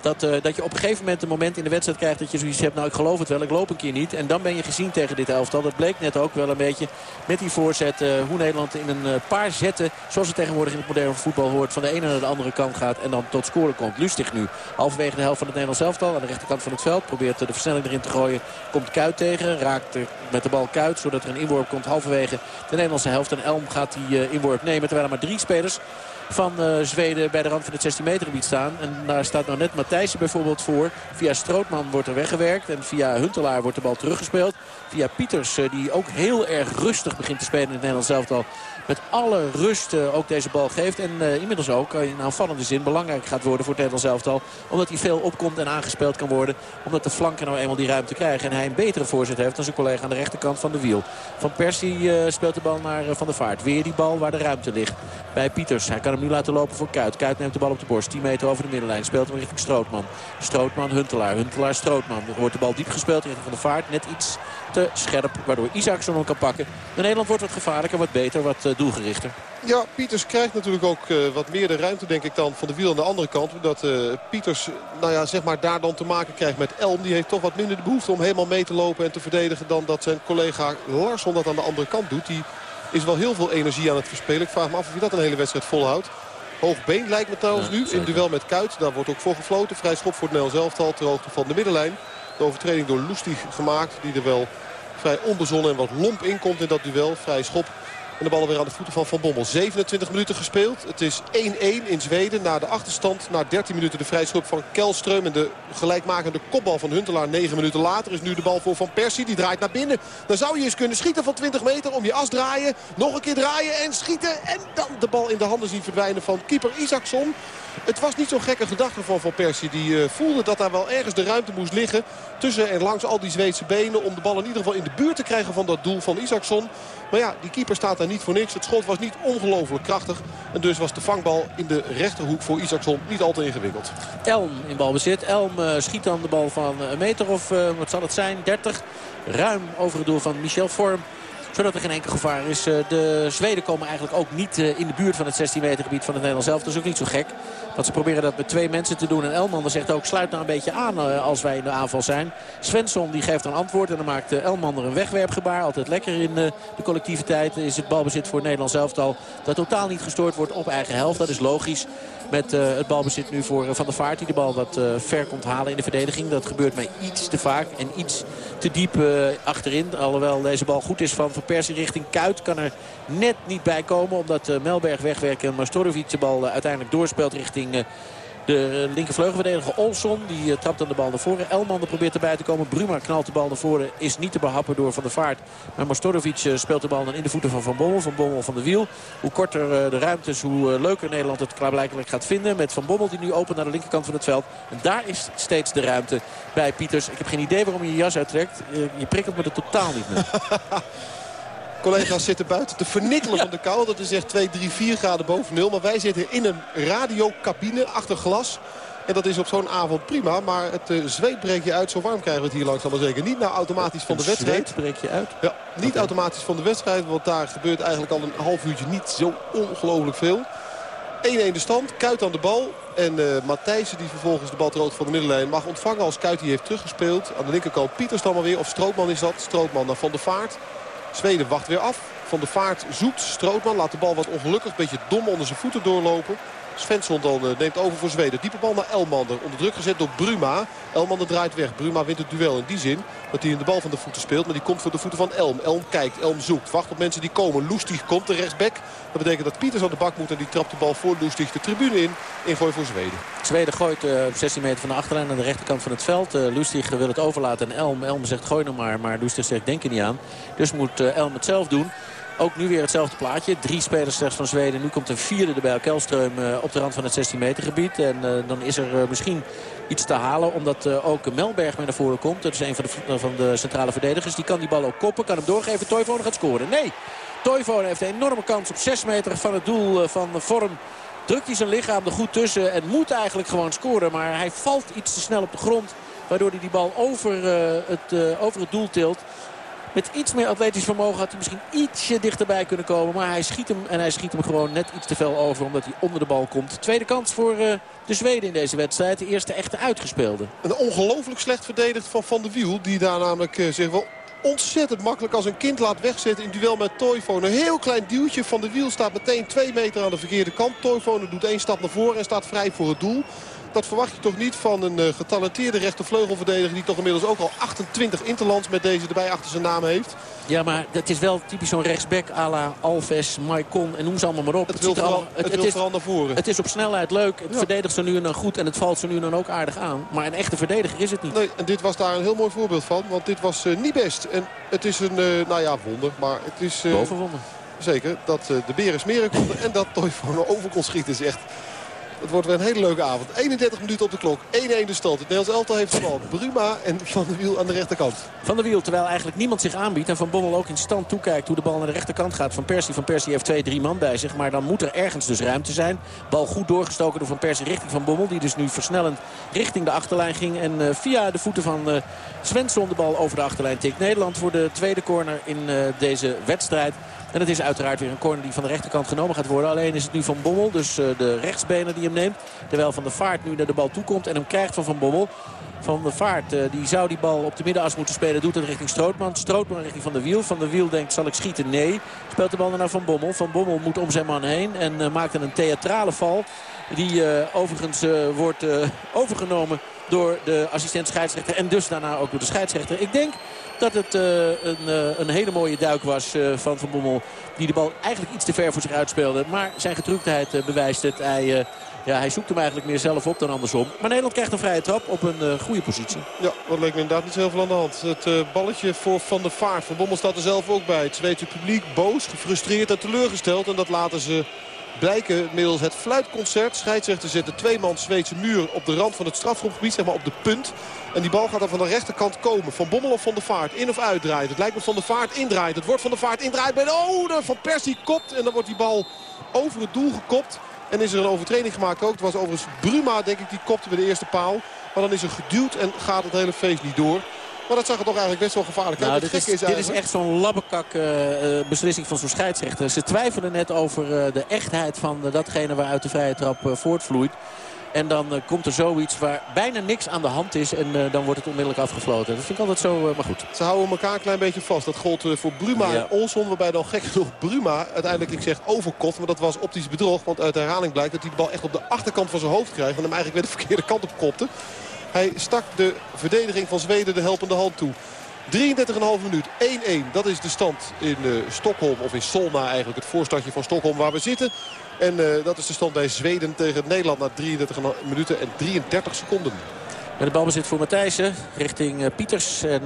Dat, uh, dat je op een gegeven moment een moment in de wedstrijd krijgt dat je zoiets hebt. Nou, ik geloof het wel, ik loop een keer niet. En dan ben je gezien tegen dit elftal. Dat bleek net ook wel een beetje met die voorzet. Uh, hoe Nederland in een uh, paar zetten, zoals het tegenwoordig in het moderne voetbal hoort, van de ene naar de andere kant gaat. En dan tot scoren komt. Lustig nu. Halverwege de helft van het Nederlands elftal. Aan de rechterkant van het veld. Probeert de versnelling erin te gooien. Komt Kuit tegen. Raakt met de bal Kuit. Zodat er een inworp komt halverwege de Nederlandse helft. En Elm gaat die inworp nemen. Terwijl er maar drie spelers van uh, Zweden bij de rand van het 16 meter gebied staan. En daar staat nou net Matthijssen bijvoorbeeld voor. Via Strootman wordt er weggewerkt. En via Huntelaar wordt de bal teruggespeeld. Via Pieters, uh, die ook heel erg rustig begint te spelen in het Nederlands elftal. Met alle rust uh, ook deze bal geeft. En inmiddels ook in aanvallende zin belangrijk gaat worden voor het Nederlands elftal. Omdat hij veel opkomt en aangespeeld kan worden. Omdat de flanken nou eenmaal die ruimte krijgen. En hij een betere voorzet heeft dan zijn collega aan de rechterkant van de wiel. Van Persie speelt de bal naar Van der Vaart. Weer die bal waar de ruimte ligt. Bij Pieters. Hij kan hem nu laten lopen voor Kuit. Kuit neemt de bal op de borst. 10 meter over de middenlijn. Speelt hem richting Strootman. Strootman, Huntelaar. Huntelaar, Strootman. Er wordt de bal diep gespeeld richting Van de Vaart. Net iets te scherp. Waardoor Isaacson hem kan pakken. De Nederland wordt wat gevaarlijker, wat beter, wat uh, doelgerichter. Ja, Pieters krijgt natuurlijk ook uh, wat meer de ruimte denk ik dan van de wiel aan de andere kant. Dat uh, Pieters nou ja, zeg maar daar dan te maken krijgt met Elm. Die heeft toch wat minder de behoefte om helemaal mee te lopen en te verdedigen dan dat zijn collega Larsson dat aan de andere kant doet. Die is wel heel veel energie aan het verspelen. Ik vraag me af of hij dat een hele wedstrijd volhoudt. Hoog been lijkt me trouwens nu in duel met Kuit. Daar wordt ook voor gefloten. Vrij schop voor het Nederlands elftal ter hoogte van de middenlijn. De overtreding door Lustig gemaakt. Die er wel vrij onbezonnen en wat lomp in komt in dat duel. Vrij schop en de bal weer aan de voeten van Van Bommel. 27 minuten gespeeld. Het is 1-1 in Zweden na de achterstand. Na 13 minuten de vrijschop van Kelström. En de gelijkmakende kopbal van Huntelaar 9 minuten later is nu de bal voor Van Persie. Die draait naar binnen. Dan zou je eens kunnen schieten van 20 meter. Om je as draaien. Nog een keer draaien en schieten. En dan de bal in de handen zien verdwijnen van keeper Isaacson. Het was niet zo'n gekke gedachte van Van Persie. Die uh, voelde dat daar wel ergens de ruimte moest liggen. Tussen en langs al die Zweedse benen. Om de bal in ieder geval in de buurt te krijgen van dat doel van Isaacson. Maar ja, die keeper staat daar niet voor niks. Het schot was niet ongelooflijk krachtig. En dus was de vangbal in de rechterhoek voor Isaacson niet al te ingewikkeld. Elm in balbezit. Elm uh, schiet dan de bal van een meter of, uh, wat zal het zijn, 30. Ruim over het doel van Michel Vorm. Zodat er geen enkel gevaar is. de Zweden komen eigenlijk ook niet in de buurt van het 16 meter gebied van het Nederlands zelf. Dat is ook niet zo gek. Want ze proberen dat met twee mensen te doen. En Elmander zegt ook, sluit nou een beetje aan als wij in de aanval zijn. Svensson die geeft een antwoord. En dan maakt Elmander een wegwerpgebaar. Altijd lekker in de collectiviteit. Is het balbezit voor Nederland zelf dat totaal niet gestoord wordt op eigen helft. Dat is logisch. Met uh, het balbezit nu voor uh, Van der Vaart. Die de bal wat uh, ver komt halen in de verdediging. Dat gebeurt mij iets te vaak en iets te diep achterin. Alhoewel deze bal goed is van Van richting Kuit. Kan er net niet bij komen. Omdat Melberg wegwerkt en Mastorovic de bal uiteindelijk doorspeelt richting de linkervleugelverdediger Olson die uh, trapt aan de bal naar voren. Elmander probeert erbij te komen. Bruma knalt de bal naar voren. Is niet te behappen door Van der Vaart. Maar Mostorovic uh, speelt de bal dan in de voeten van Van Bommel. Van Bommel van de wiel. Hoe korter uh, de ruimtes, hoe leuker Nederland het klaarblijkelijk gaat vinden. Met Van Bommel die nu open naar de linkerkant van het veld. En daar is steeds de ruimte bij Pieters. Ik heb geen idee waarom je je jas uittrekt. je prikkelt me er totaal niet mee. *laughs* Collega's zitten buiten te vernikkelen van de kou. Dat is echt 2, 3, 4 graden boven nul. Maar wij zitten in een radiocabine achter glas. En dat is op zo'n avond prima. Maar het uh, zweet breekt je uit. Zo warm krijgen we het hier langzaam maar zeker. Niet nou automatisch van de wedstrijd. breek je uit? Ja, niet automatisch van de wedstrijd. Want daar gebeurt eigenlijk al een half uurtje niet zo ongelooflijk veel. 1-1 de stand. Kuit aan de bal. En uh, Matthijssen die vervolgens de bal rood van de middenlijn mag ontvangen. Als Kuit die heeft teruggespeeld. Aan de linkerkant Pieters dan maar weer. Of Strootman is dat. Strootman naar Van der Vaart. Zweden wacht weer af. Van de Vaart zoekt. Strootman laat de bal wat ongelukkig. Beetje dom onder zijn voeten doorlopen. Svensson dan uh, neemt over voor Zweden. Diepe bal naar Elmander. Onder druk gezet door Bruma. Elmander draait weg. Bruma wint het duel in die zin dat hij in de bal van de voeten speelt. Maar die komt voor de voeten van Elm. Elm kijkt. Elm zoekt. Wacht op mensen die komen. Loestig komt de rechtsback. Dat betekent dat Pieters aan de bak moet. En die trapt de bal voor Loestig de tribune in. Ingooi voor Zweden. Zweden gooit uh, op 16 meter van de achterlijn aan de rechterkant van het veld. Uh, Lustig wil het overlaten en Elm. Elm zegt gooi nog maar. Maar Lustig zegt denk er niet aan. Dus moet Elm het zelf doen. Ook nu weer hetzelfde plaatje. Drie spelers slechts van Zweden. Nu komt een vierde erbij. Kelström uh, op de rand van het 16 meter gebied. En uh, dan is er uh, misschien iets te halen. Omdat ook Melberg mee naar voren komt. Dat is een van de, van de centrale verdedigers. Die kan die bal ook koppen. Kan hem doorgeven. Toivonen gaat scoren. Nee. Toivonen heeft een enorme kans op 6 meter van het doel van Vorm. Drukt hij zijn lichaam er goed tussen. En moet eigenlijk gewoon scoren. Maar hij valt iets te snel op de grond. Waardoor hij die bal over, het, over het doel tilt. Met iets meer atletisch vermogen had hij misschien ietsje dichterbij kunnen komen. Maar hij schiet hem en hij schiet hem gewoon net iets te veel over. Omdat hij onder de bal komt. Tweede kans voor uh, de Zweden in deze wedstrijd. De eerste echte uitgespeelde. Een ongelooflijk slecht verdedigd van Van der Wiel. Die daar namelijk uh, wel ontzettend makkelijk als een kind laat wegzetten in duel met Toivonen. Een heel klein duwtje. Van de Wiel staat meteen twee meter aan de verkeerde kant. Toivonen doet één stap naar voren en staat vrij voor het doel. Dat verwacht je toch niet van een uh, getalenteerde rechtervleugelverdediger... die toch inmiddels ook al 28 interlands met deze erbij achter zijn naam heeft. Ja, maar het is wel typisch zo'n rechtsback à la Alves, Maicon en noem ze allemaal maar op. Het, het wil vooral, het, het, is, vooral naar voren. Het is op snelheid leuk. Het ja. verdedigt ze nu en dan goed en het valt ze nu en dan ook aardig aan. Maar een echte verdediger is het niet. Nee, en dit was daar een heel mooi voorbeeld van. Want dit was uh, niet best. En het is een, uh, nou ja, wonder. Maar het is... Uh, Bovenwonder. Zeker, dat de beren smeren konden en dat Toivonen over kon schieten is echt het wordt weer een hele leuke avond. 31 minuten op de klok. 1-1 de stand. Het Nederlands elftal heeft de bal. Bruma en Van der Wiel aan de rechterkant. Van der Wiel, terwijl eigenlijk niemand zich aanbiedt. En Van Bommel ook in stand toekijkt hoe de bal naar de rechterkant gaat. Van Persie. Van Persie heeft twee, drie man bij zich. Maar dan moet er ergens dus ruimte zijn. Bal goed doorgestoken door Van Persie richting Van Bommel. Die dus nu versnellend richting de achterlijn ging. En uh, via de voeten van uh, Svensson de bal over de achterlijn tikt. Nederland voor de tweede corner in uh, deze wedstrijd. En het is uiteraard weer een corner die van de rechterkant genomen gaat worden. Alleen is het nu Van Bommel, dus uh, de rechtsbener die hem neemt. Terwijl Van de Vaart nu naar de bal toe komt en hem krijgt van Van Bommel. Van de Vaart uh, die zou die bal op de middenas moeten spelen. Doet het richting Strootman. Strootman richting Van de Wiel. Van de Wiel denkt zal ik schieten? Nee. Speelt de bal naar Van Bommel. Van Bommel moet om zijn man heen. En uh, maakt een theatrale val. Die overigens wordt overgenomen door de assistent scheidsrechter. En dus daarna ook door de scheidsrechter. Ik denk dat het uh, een, uh, een, hele mooie duik was uh, van Van Bommel. Die de bal eigenlijk iets te ver voor zich uitspeelde. Maar zijn gedruktheid bewijst het. Hij, ja, hij zoekt hem eigenlijk meer zelf op dan andersom. Maar Nederland krijgt een vrije trap op een goede positie. Ja, wat leek me inderdaad niet heel veel aan de hand. Het balletje voor Van der Vaart. Van Bommel staat er zelf ook bij. Het Zweedse publiek boos, gefrustreerd en teleurgesteld. En dat laten ze blijken middels het fluitconcert. Scheidsrechter zet de tweeman Zweedse muur op de rand van het strafschopgebied. Zeg maar op de punt. En die bal gaat dan van de rechterkant komen. Van Bommel of Van de Vaart. In of uitdraait. Het lijkt me Van de Vaart indraait. Het wordt Van de Vaart indraait. Bij de, oh, de Van Persie kopt. En dan wordt die bal over het doel gekopt. En is er een overtreding gemaakt ook. Het was overigens Bruma, denk ik, die kopte bij de eerste paal. Maar dan is er geduwd en gaat het hele feest niet door. Maar dat zag er toch eigenlijk best wel gevaarlijk nou, uit. Dit, Het is, dit is echt zo'n labbekak eh, eh, beslissing van zo'n scheidsrechter. Ze twijfelen net over eh, de echtheid van datgene waaruit de vrije trap voortvloeit. En dan komt er zoiets waar bijna niks aan de hand is. En dan wordt het onmiddellijk afgefloten. Dat vind ik altijd zo, maar goed. Ze houden elkaar een klein beetje vast. Dat gold voor Bruma Ja. en Olson. Waarbij dan gek genoeg Bruma uiteindelijk, ik zeg overkocht. Maar dat was optisch bedrog. Want uit de herhaling blijkt dat hij de bal echt op de achterkant van zijn hoofd krijgt. En hem eigenlijk weer de verkeerde kant op kopte. Hij stak de verdediging van Zweden de helpende hand toe. 33,5 minuut, 1-1. Dat is de stand in eh, Stockholm, of in Solna eigenlijk, het voorstadje van Stockholm waar we zitten. En eh, dat is de stand bij Zweden tegen Nederland na 33 minuten en 33 seconden. Met de balbezit voor Matthijssen richting eh, Pieters. En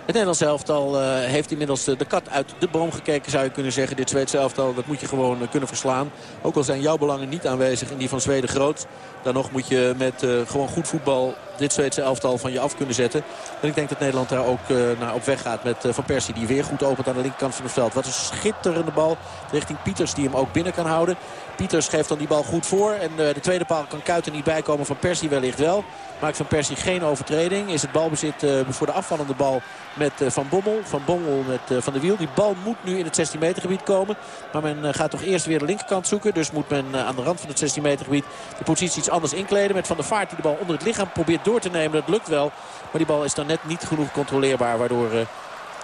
het Nederlands elftal eh, heeft inmiddels de, kat uit de boom gekeken zou je kunnen zeggen. Dit Zweedse elftal dat moet je gewoon eh, kunnen verslaan. Ook al zijn jouw belangen niet aanwezig en die van Zweden groot. Dan nog moet je met eh, gewoon goed voetbal dit Zweedse elftal van je af kunnen zetten. En ik denk dat Nederland daar ook naar op weg gaat met Van Persie. Die weer goed opent aan de linkerkant van het veld. Wat een schitterende bal richting Pieters die hem ook binnen kan houden. Pieters geeft dan die bal goed voor. En de tweede paal kan Kuiten niet bijkomen. Van Persie wellicht wel. Maakt Van Persie geen overtreding. Is het balbezit eh, voor de afvallende bal met eh, Van Bommel. Van Bommel met eh, Van de Wiel. Die bal moet nu in het 16 meter gebied komen. Maar men gaat toch eerst weer de linkerkant zoeken. Dus moet men aan de rand van het 16 meter gebied de positie iets anders inkleden. Met Van der Vaart die de bal onder het lichaam probeert door te nemen. Dat lukt wel. Maar die bal is dan net niet genoeg controleerbaar. Waardoor...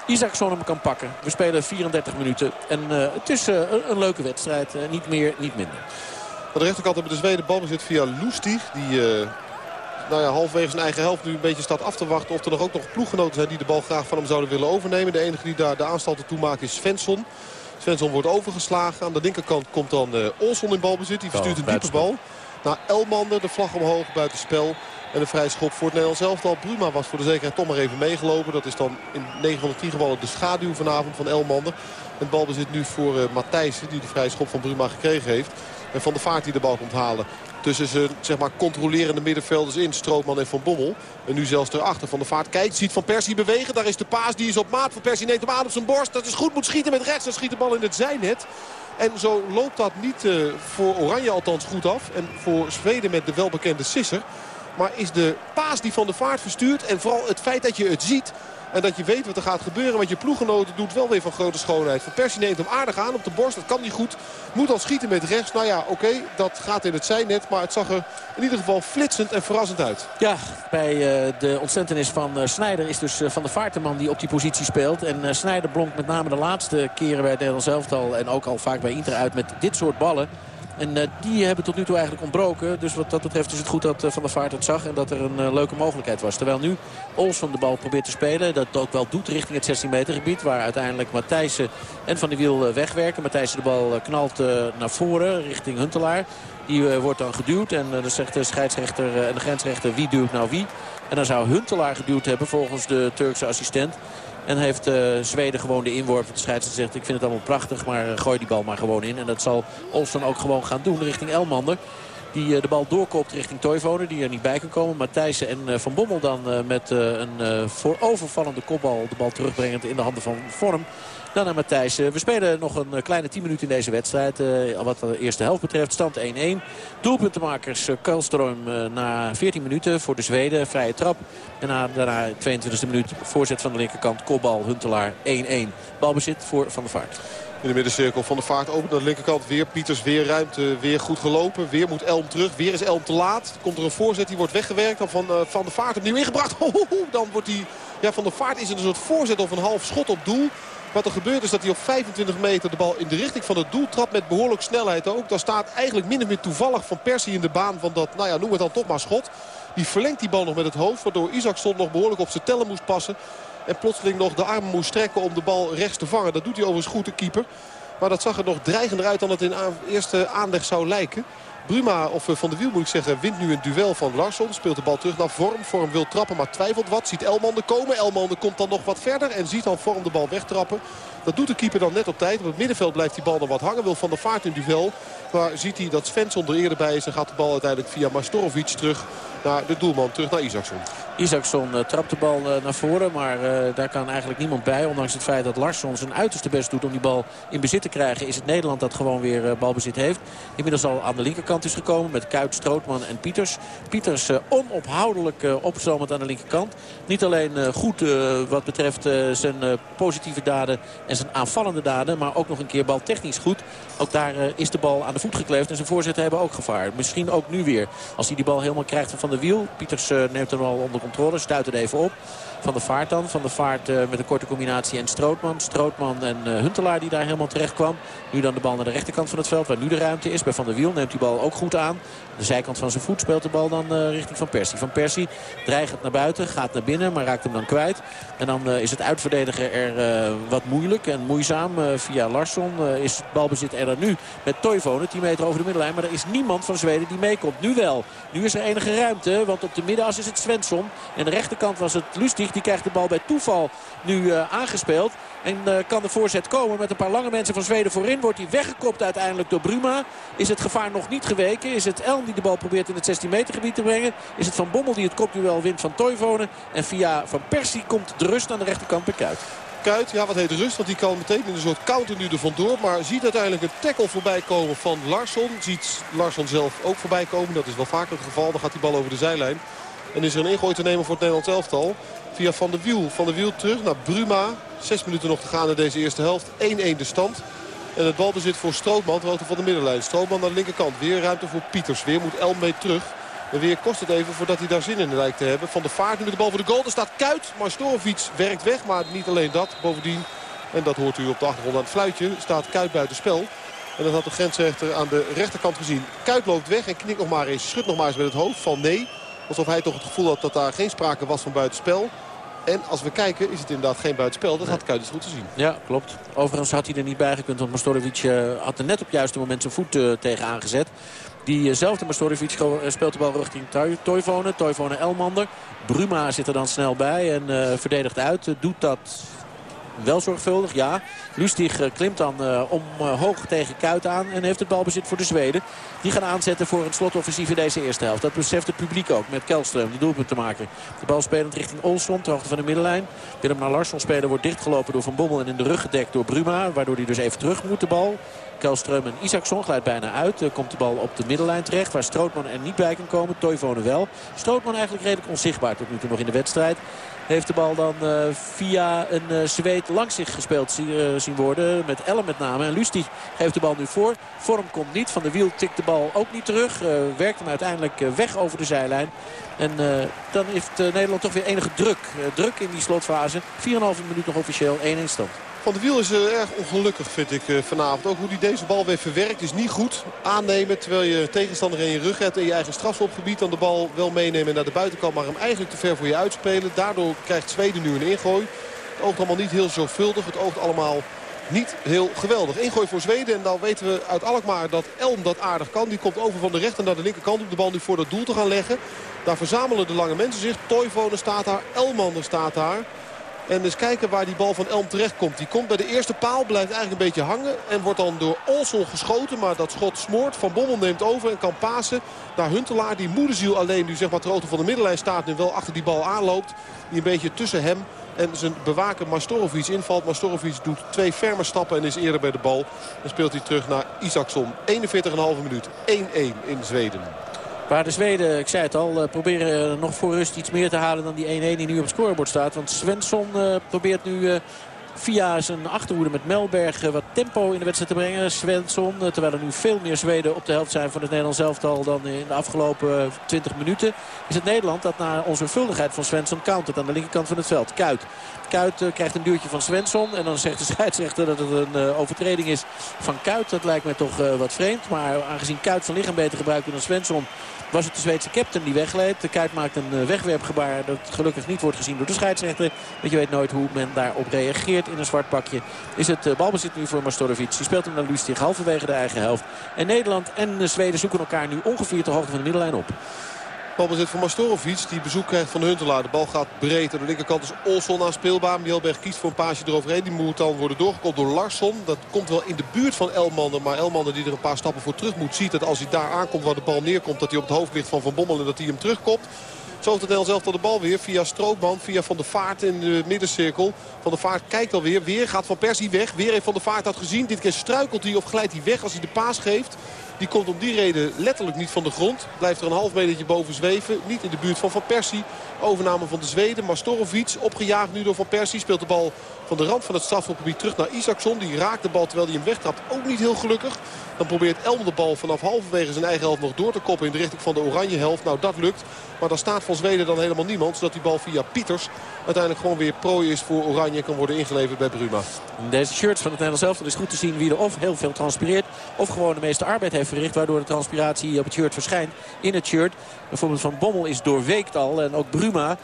Isaacson hem kan pakken. We spelen 34 minuten. En eh, het is een, leuke wedstrijd. Niet meer, niet minder. Aan de rechterkant hebben de Zweden balbezit via Lustig. Die nou ja, halverwege zijn eigen helft nu een beetje staat af te wachten. Of er nog ook nog ploeggenoten zijn die de bal graag van hem zouden willen overnemen. De enige die daar de aanstalten toe maakt is Svensson. Svensson wordt overgeslagen. Aan de linkerkant komt dan eh, Olson in balbezit. Die verstuurt een diepe bal. Naar Elmander, de vlag omhoog, buiten spel. En een vrij schop voor het Nederlands elftal. Bruma was voor de zekerheid toch maar even meegelopen. Dat is dan in 9 van de 10 gevallen de schaduw vanavond van Elmander. Het balbezit nu voor uh, Matthijssen, die de vrije schop van Bruma gekregen heeft. En Van de Vaart die de bal komt halen. Tussen zijn zeg maar, controlerende middenvelders in, Strootman en Van Bommel. En nu zelfs erachter. Van de Vaart kijkt, ziet Van Persie bewegen. Daar is de paas, die is op maat. Van Persie neemt hem aan op zijn borst. Dat is goed, moet schieten met rechts. Dan schiet de bal in het zijnet. En zo loopt dat niet uh, voor Oranje althans goed af. En voor Zweden met de welbekende Sisser. Maar is de paas die Van de Vaart verstuurt. En vooral het feit dat je het ziet. En dat je weet wat er gaat gebeuren. Want je ploeggenoten doet wel weer van grote schoonheid. Van Persie neemt hem aardig aan op de borst. Dat kan niet goed. Moet dan schieten met rechts. Nou ja, oké. Dat gaat in het zijnet. Maar het zag er in ieder geval flitsend en verrassend uit. Ja, bij uh, de ontstentenis van uh, Snijder is dus uh, Van de Vaart de man die op die positie speelt. En Snijder blonk met name de laatste keren bij het Nederlands elftal. En ook al vaak bij Inter uit met dit soort ballen. En uh, die hebben tot nu toe eigenlijk ontbroken. Dus wat dat betreft is het goed dat uh, Van der Vaart het zag. En dat er een uh, leuke mogelijkheid was. Terwijl nu Olsson de bal probeert te spelen. Dat ook wel doet richting het 16 meter gebied. Waar uiteindelijk Matthijssen en Van der Wiel wegwerken. Matthijssen de bal knalt naar voren richting Huntelaar. Die wordt dan geduwd. En dan zegt de scheidsrechter en de grensrechter wie duwt nou wie. En dan zou Huntelaar geduwd hebben volgens de Turkse assistent. En heeft uh, Zweden gewoon de inworp. De scheidsrechter zegt ik vind het allemaal prachtig. Maar uh, gooi die bal maar gewoon in. En dat zal Olsson ook gewoon gaan doen richting Elmander. Die uh, de bal doorkoopt richting Toivonen. Die er niet bij kan komen. Matthijssen en Van Bommel dan met een voorovervallende kopbal. De bal terugbrengend in de handen van Vorm. Dan naar Matthijs. We spelen nog een kleine 10 minuten in deze wedstrijd. Wat de eerste helft betreft. Stand 1-1. Doelpuntenmakers Karlstroom na 14 minuten voor de Zweden. Vrije trap. En na, daarna 22e minuut voorzet van de linkerkant. Kopbal Huntelaar 1-1. Balbezit voor Van der Vaart. In de middencirkel van de vaart open naar de linkerkant. Weer Pieters, weer ruimte, weer goed gelopen. Weer moet Elm terug, weer is Elm te laat. Komt er een voorzet, die wordt weggewerkt. Dan van, uh, van de vaart opnieuw ingebracht. *laughs* Dan wordt die, ja, van de vaart is een soort voorzet of een half schot op doel. Wat er gebeurt is dat hij op 25 meter de bal in de richting van het doel trapt. Met behoorlijk snelheid ook. Daar staat eigenlijk min of meer toevallig Van Persie in de baan van dat, nou ja, noem het dan toch maar schot. Die verlengt die bal nog met het hoofd. Waardoor Isaacson nog behoorlijk op zijn tellen moest passen. En plotseling nog de armen moest strekken om de bal rechts te vangen. Dat doet hij overigens goed, de keeper. Maar dat zag er nog dreigender uit dan het in eerste aanleg zou lijken. Bruma, of Van der Wiel moet ik zeggen, wint nu een duel van Larsson. Speelt de bal terug naar Vorm. Vorm wil trappen, maar twijfelt wat. Ziet Elmander komen. Elmander komt dan nog wat verder en ziet dan Vorm de bal wegtrappen. Dat doet de keeper dan net op tijd. Op het middenveld blijft die bal dan wat hangen. Wil Van der Vaart een duel. Maar ziet hij dat Svensson er eerder bij is. En gaat de bal uiteindelijk via Mastorovic terug naar de doelman. Terug naar Isaacson. Isaacson uh, trapt de bal uh, naar voren. Maar uh, daar kan eigenlijk niemand bij. Ondanks het feit dat Larsson zijn uiterste best doet om die bal in bezit te krijgen. Is het Nederland dat gewoon weer balbezit heeft. Inmiddels al aan de linkerkant is gekomen met Kuit, Strootman en Pieters. Pieters onophoudelijk opzomend aan de linkerkant. Niet alleen goed wat betreft zijn positieve daden en zijn aanvallende daden. Maar ook nog een keer baltechnisch goed. Ook daar is de bal aan de voet gekleefd. En zijn voorzetten hebben ook gevaar. Misschien ook nu weer. Als hij die bal helemaal krijgt van de wiel. Pieters neemt hem al onder controle. Stuit het even op. Van de Vaart dan. Van de Vaart uh, met een korte combinatie en Strootman. Strootman en uh, Huntelaar die daar helemaal terecht kwam. Nu dan de bal naar de rechterkant van het veld. Waar nu de ruimte is. Bij Van der Wiel neemt die bal ook goed aan. De zijkant van zijn voet speelt de bal dan richting Van Persie. Van Persie dreigt naar buiten. Gaat naar binnen. Maar raakt hem dan kwijt. En dan is het uitverdedigen er wat moeilijk en moeizaam. via Larsson is het balbezit er dan nu. Met Toivonen 10 meter over de middenlijn. Maar er is niemand van Zweden die meekomt. Nu wel. Nu is er enige ruimte. Want op de middenas is het Svensson. En de rechterkant was het Lustig. Die krijgt de bal bij toeval nu uh, aangespeeld. En uh, kan de voorzet komen met een paar lange mensen van Zweden voorin. Wordt hij weggekopt uiteindelijk door Bruma. Is het gevaar nog niet geweken? Is het Elm die de bal probeert in het 16 meter gebied te brengen? Is het Van Bommel die het kopduel wint van Toivonen? En via Van Persie komt de rust aan de rechterkant bij Kuit. Kuit, ja wat heet rust, want die kan meteen in een soort counter nu er vandoor. Maar ziet uiteindelijk een tackle voorbij komen van Larsson. Ziet Larsson zelf ook voorbij komen, dat is wel vaker het geval. Dan gaat die bal over de zijlijn. En is er een ingooi te nemen voor het Nederlands elftal. Via Van der Wiel. Van der Wiel terug naar Bruma. Zes minuten nog te gaan in deze eerste helft. 1-1 de stand. En het balbezit voor Strootman hoogte van de middenlijn. Strootman naar de linkerkant. Weer ruimte voor Pieters. Weer moet Elm mee terug. En weer kost het even voordat hij daar zin in lijkt te hebben. Van de Vaart nu met de bal voor de goal. Er staat Kuit. Maar Storovic werkt weg. Maar niet alleen dat. Bovendien, en dat hoort u op de achtergrond aan het fluitje, staat Kuit buiten spel. En dat had de grensrechter aan de rechterkant gezien. Kuit loopt weg en knikt nog maar eens. Schudt nog maar eens met het hoofd van nee. Alsof hij toch het gevoel had dat daar geen sprake was van buitenspel. En als we kijken is het inderdaad geen buitenspel. Dat had Kuitens goed te zien. Ja, klopt. Overigens had hij er niet bij gekund. Want Mastorovic uh, had er net op het juiste moment zijn voet uh, tegen aangezet. Diezelfde uh Mastorovic speelt de bal richting Toivonen. Toivonen Elmander. Bruma zit er dan snel bij en uh, verdedigt uit. doet dat wel zorgvuldig, ja. Lustig eh, klimt dan uh, omhoog tegen Kuit aan en heeft het balbezit voor de Zweden. Die gaan aanzetten voor een slotoffensief in deze eerste helft. Dat beseft het publiek ook met Kelström, die doelpunt te maken. De bal spelend richting Olsson, ter hoogte van de middenlijn. Willem naar Larsson spelen wordt dichtgelopen door Van Bommel en in de rug gedekt door Bruma. Waardoor hij dus even terug moet de bal. Kelström en Isaacson glijdt bijna uit. Komt de bal op de middenlijn terecht. Waar Strootman er niet bij kan komen. Toivonen wel. Strootman eigenlijk redelijk onzichtbaar tot nu toe nog in de wedstrijd. Heeft de bal dan uh, via een uh, Zweed langs zich gespeeld uh, zien worden. Met Ellen met name. En Lustig geeft de bal nu voor. Vorm komt niet. Van de Wiel tikt de bal ook niet terug. werkt hem uiteindelijk weg over de zijlijn. En dan heeft Nederland toch weer enige druk. druk in die slotfase. 4,5 minuut nog officieel 1-1 stand. Van de Wiel is uh, erg ongelukkig, vind ik uh, vanavond. Ook hoe hij deze bal weer verwerkt is niet goed. Aannemen terwijl je tegenstander in je rug hebt... in je eigen strafschopgebied dan de bal wel meenemen naar de buitenkant... maar hem eigenlijk te ver voor je uitspelen. Daardoor krijgt Zweden nu een ingooi. Het oogt allemaal niet heel zorgvuldig. Het oogt allemaal niet heel geweldig. Ingooi voor Zweden. En dan weten we uit Alkmaar dat Elm dat aardig kan. Die komt over van de rechter naar de linkerkant om de bal nu voor dat doel te gaan leggen. Daar verzamelen de lange mensen zich. Toivonen staat daar. Elmander staat daar. En eens kijken waar die bal van Elm terecht komt. Die komt bij de eerste paal, blijft eigenlijk een beetje hangen. En wordt dan door Olson geschoten. Maar dat schot smoort. Van Bommel neemt over en kan pasen naar Huntelaar. Die moederziel alleen nu zeg maar ter van de middenlijn staat. Nu wel achter die bal aanloopt. Die een beetje tussen hem en zijn bewaker Mastorovic invalt. Mastorovic doet twee ferme stappen en is eerder bij de bal. En speelt hij terug naar Isaacson. 41,5 minuut. 1-1 in Zweden. Waar de Zweden, ik zei het al, eh, proberen nog voor rust iets meer te halen dan die 1-1 die nu op het scorebord staat. Want Svensson uh, probeert nu uh, via zijn achterhoede met Melberg wat tempo in de wedstrijd te brengen. Svensson, terwijl er nu veel meer Zweden op de helft zijn van het Nederlands elftal dan in de afgelopen 20 minuten. Is het Nederland dat na onzorgvuldigheid van Svensson countert aan de linkerkant van het veld. Kuit. Kuit krijgt een duwtje van Svensson. En dan zegt de *laughs* scheidsrechter dat het een overtreding is van Kuit. Dat lijkt mij toch wat vreemd. Maar aangezien Kuit zijn lichaam beter gebruikt dan Svensson was het de Zweedse captain die wegleed. De Kuit maakt een eh, wegwerpgebaar dat gelukkig niet wordt gezien door de scheidsrechter. Want je weet nooit hoe men daarop reageert in een zwart pakje. Is het eh, balbezit nu voor Mastorovic. Die speelt hem naar Lustig halverwege de eigen helft. En Nederland en Zweden zoeken elkaar nu ongeveer ter hoogte van de middenlijn op. Balbezit voor Mastorovic die bezoek krijgt van Huntelaar. De bal gaat breed. Aan de linkerkant is Olson aan speelbaar. Mielberg kiest voor een paasje eroverheen. Die moet dan worden doorgekomen door Larsson. Dat komt wel in de buurt van Elmander. Maar Elmander die er een paar stappen voor terug moet. Ziet dat als hij daar aankomt waar de bal neerkomt. Dat hij op het hoofd ligt van Van Bommel en dat hij hem terugkomt. Zo het Nederlands de bal weer via Strootman, via Van der Vaart in de middencirkel. Van der Vaart kijkt alweer. Weer gaat Van Persie weg. Weer heeft Van der Vaart dat gezien. Dit keer struikelt hij of glijdt hij weg als hij de paas geeft. Die komt om die reden letterlijk niet van de grond. Blijft er een half metertje boven zweven. Niet in de buurt van Van Persie. Overname van de Zweden. Mastorovic opgejaagd nu door Van Persie. Speelt de bal van de rand van het strafschopgebied terug naar Isaacson. Die raakt de bal terwijl hij hem wegtrapt. Ook niet heel gelukkig. Dan probeert Elm de bal vanaf halverwege zijn eigen helft nog door te koppen in de richting van de oranje helft. Nou, dat lukt. Maar dan staat van Zweden dan helemaal niemand. Zodat die bal via Pieters uiteindelijk gewoon weer prooi is voor Oranje. Kan worden ingeleverd bij Bruma. Deze shirts van het Nederlands elftal is goed te zien wie er of heel veel transpireert. Of gewoon de meeste arbeid heeft verricht. Waardoor de transpiratie op het shirt verschijnt. In het shirt. Bijvoorbeeld van Bommel is doorweekt al. En ook Bruma.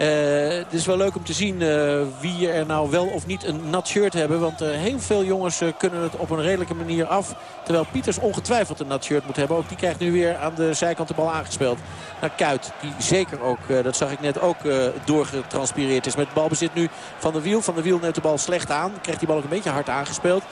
Uh, het is wel leuk om te zien uh, wie er nou wel of niet een nat shirt hebben. Want uh, heel veel jongens kunnen het op een redelijke manier af. Terwijl Pieters ongetwijfeld een nat shirt moet hebben. Ook die krijgt nu weer aan de zijkant de bal aangespeeld. Naar Kuit, die zeker ook, dat zag ik net, ook doorgetranspireerd is. Met balbezit nu Van de Wiel. Van de Wiel neemt de bal slecht aan. Krijgt die bal ook een beetje hard aangespeeld.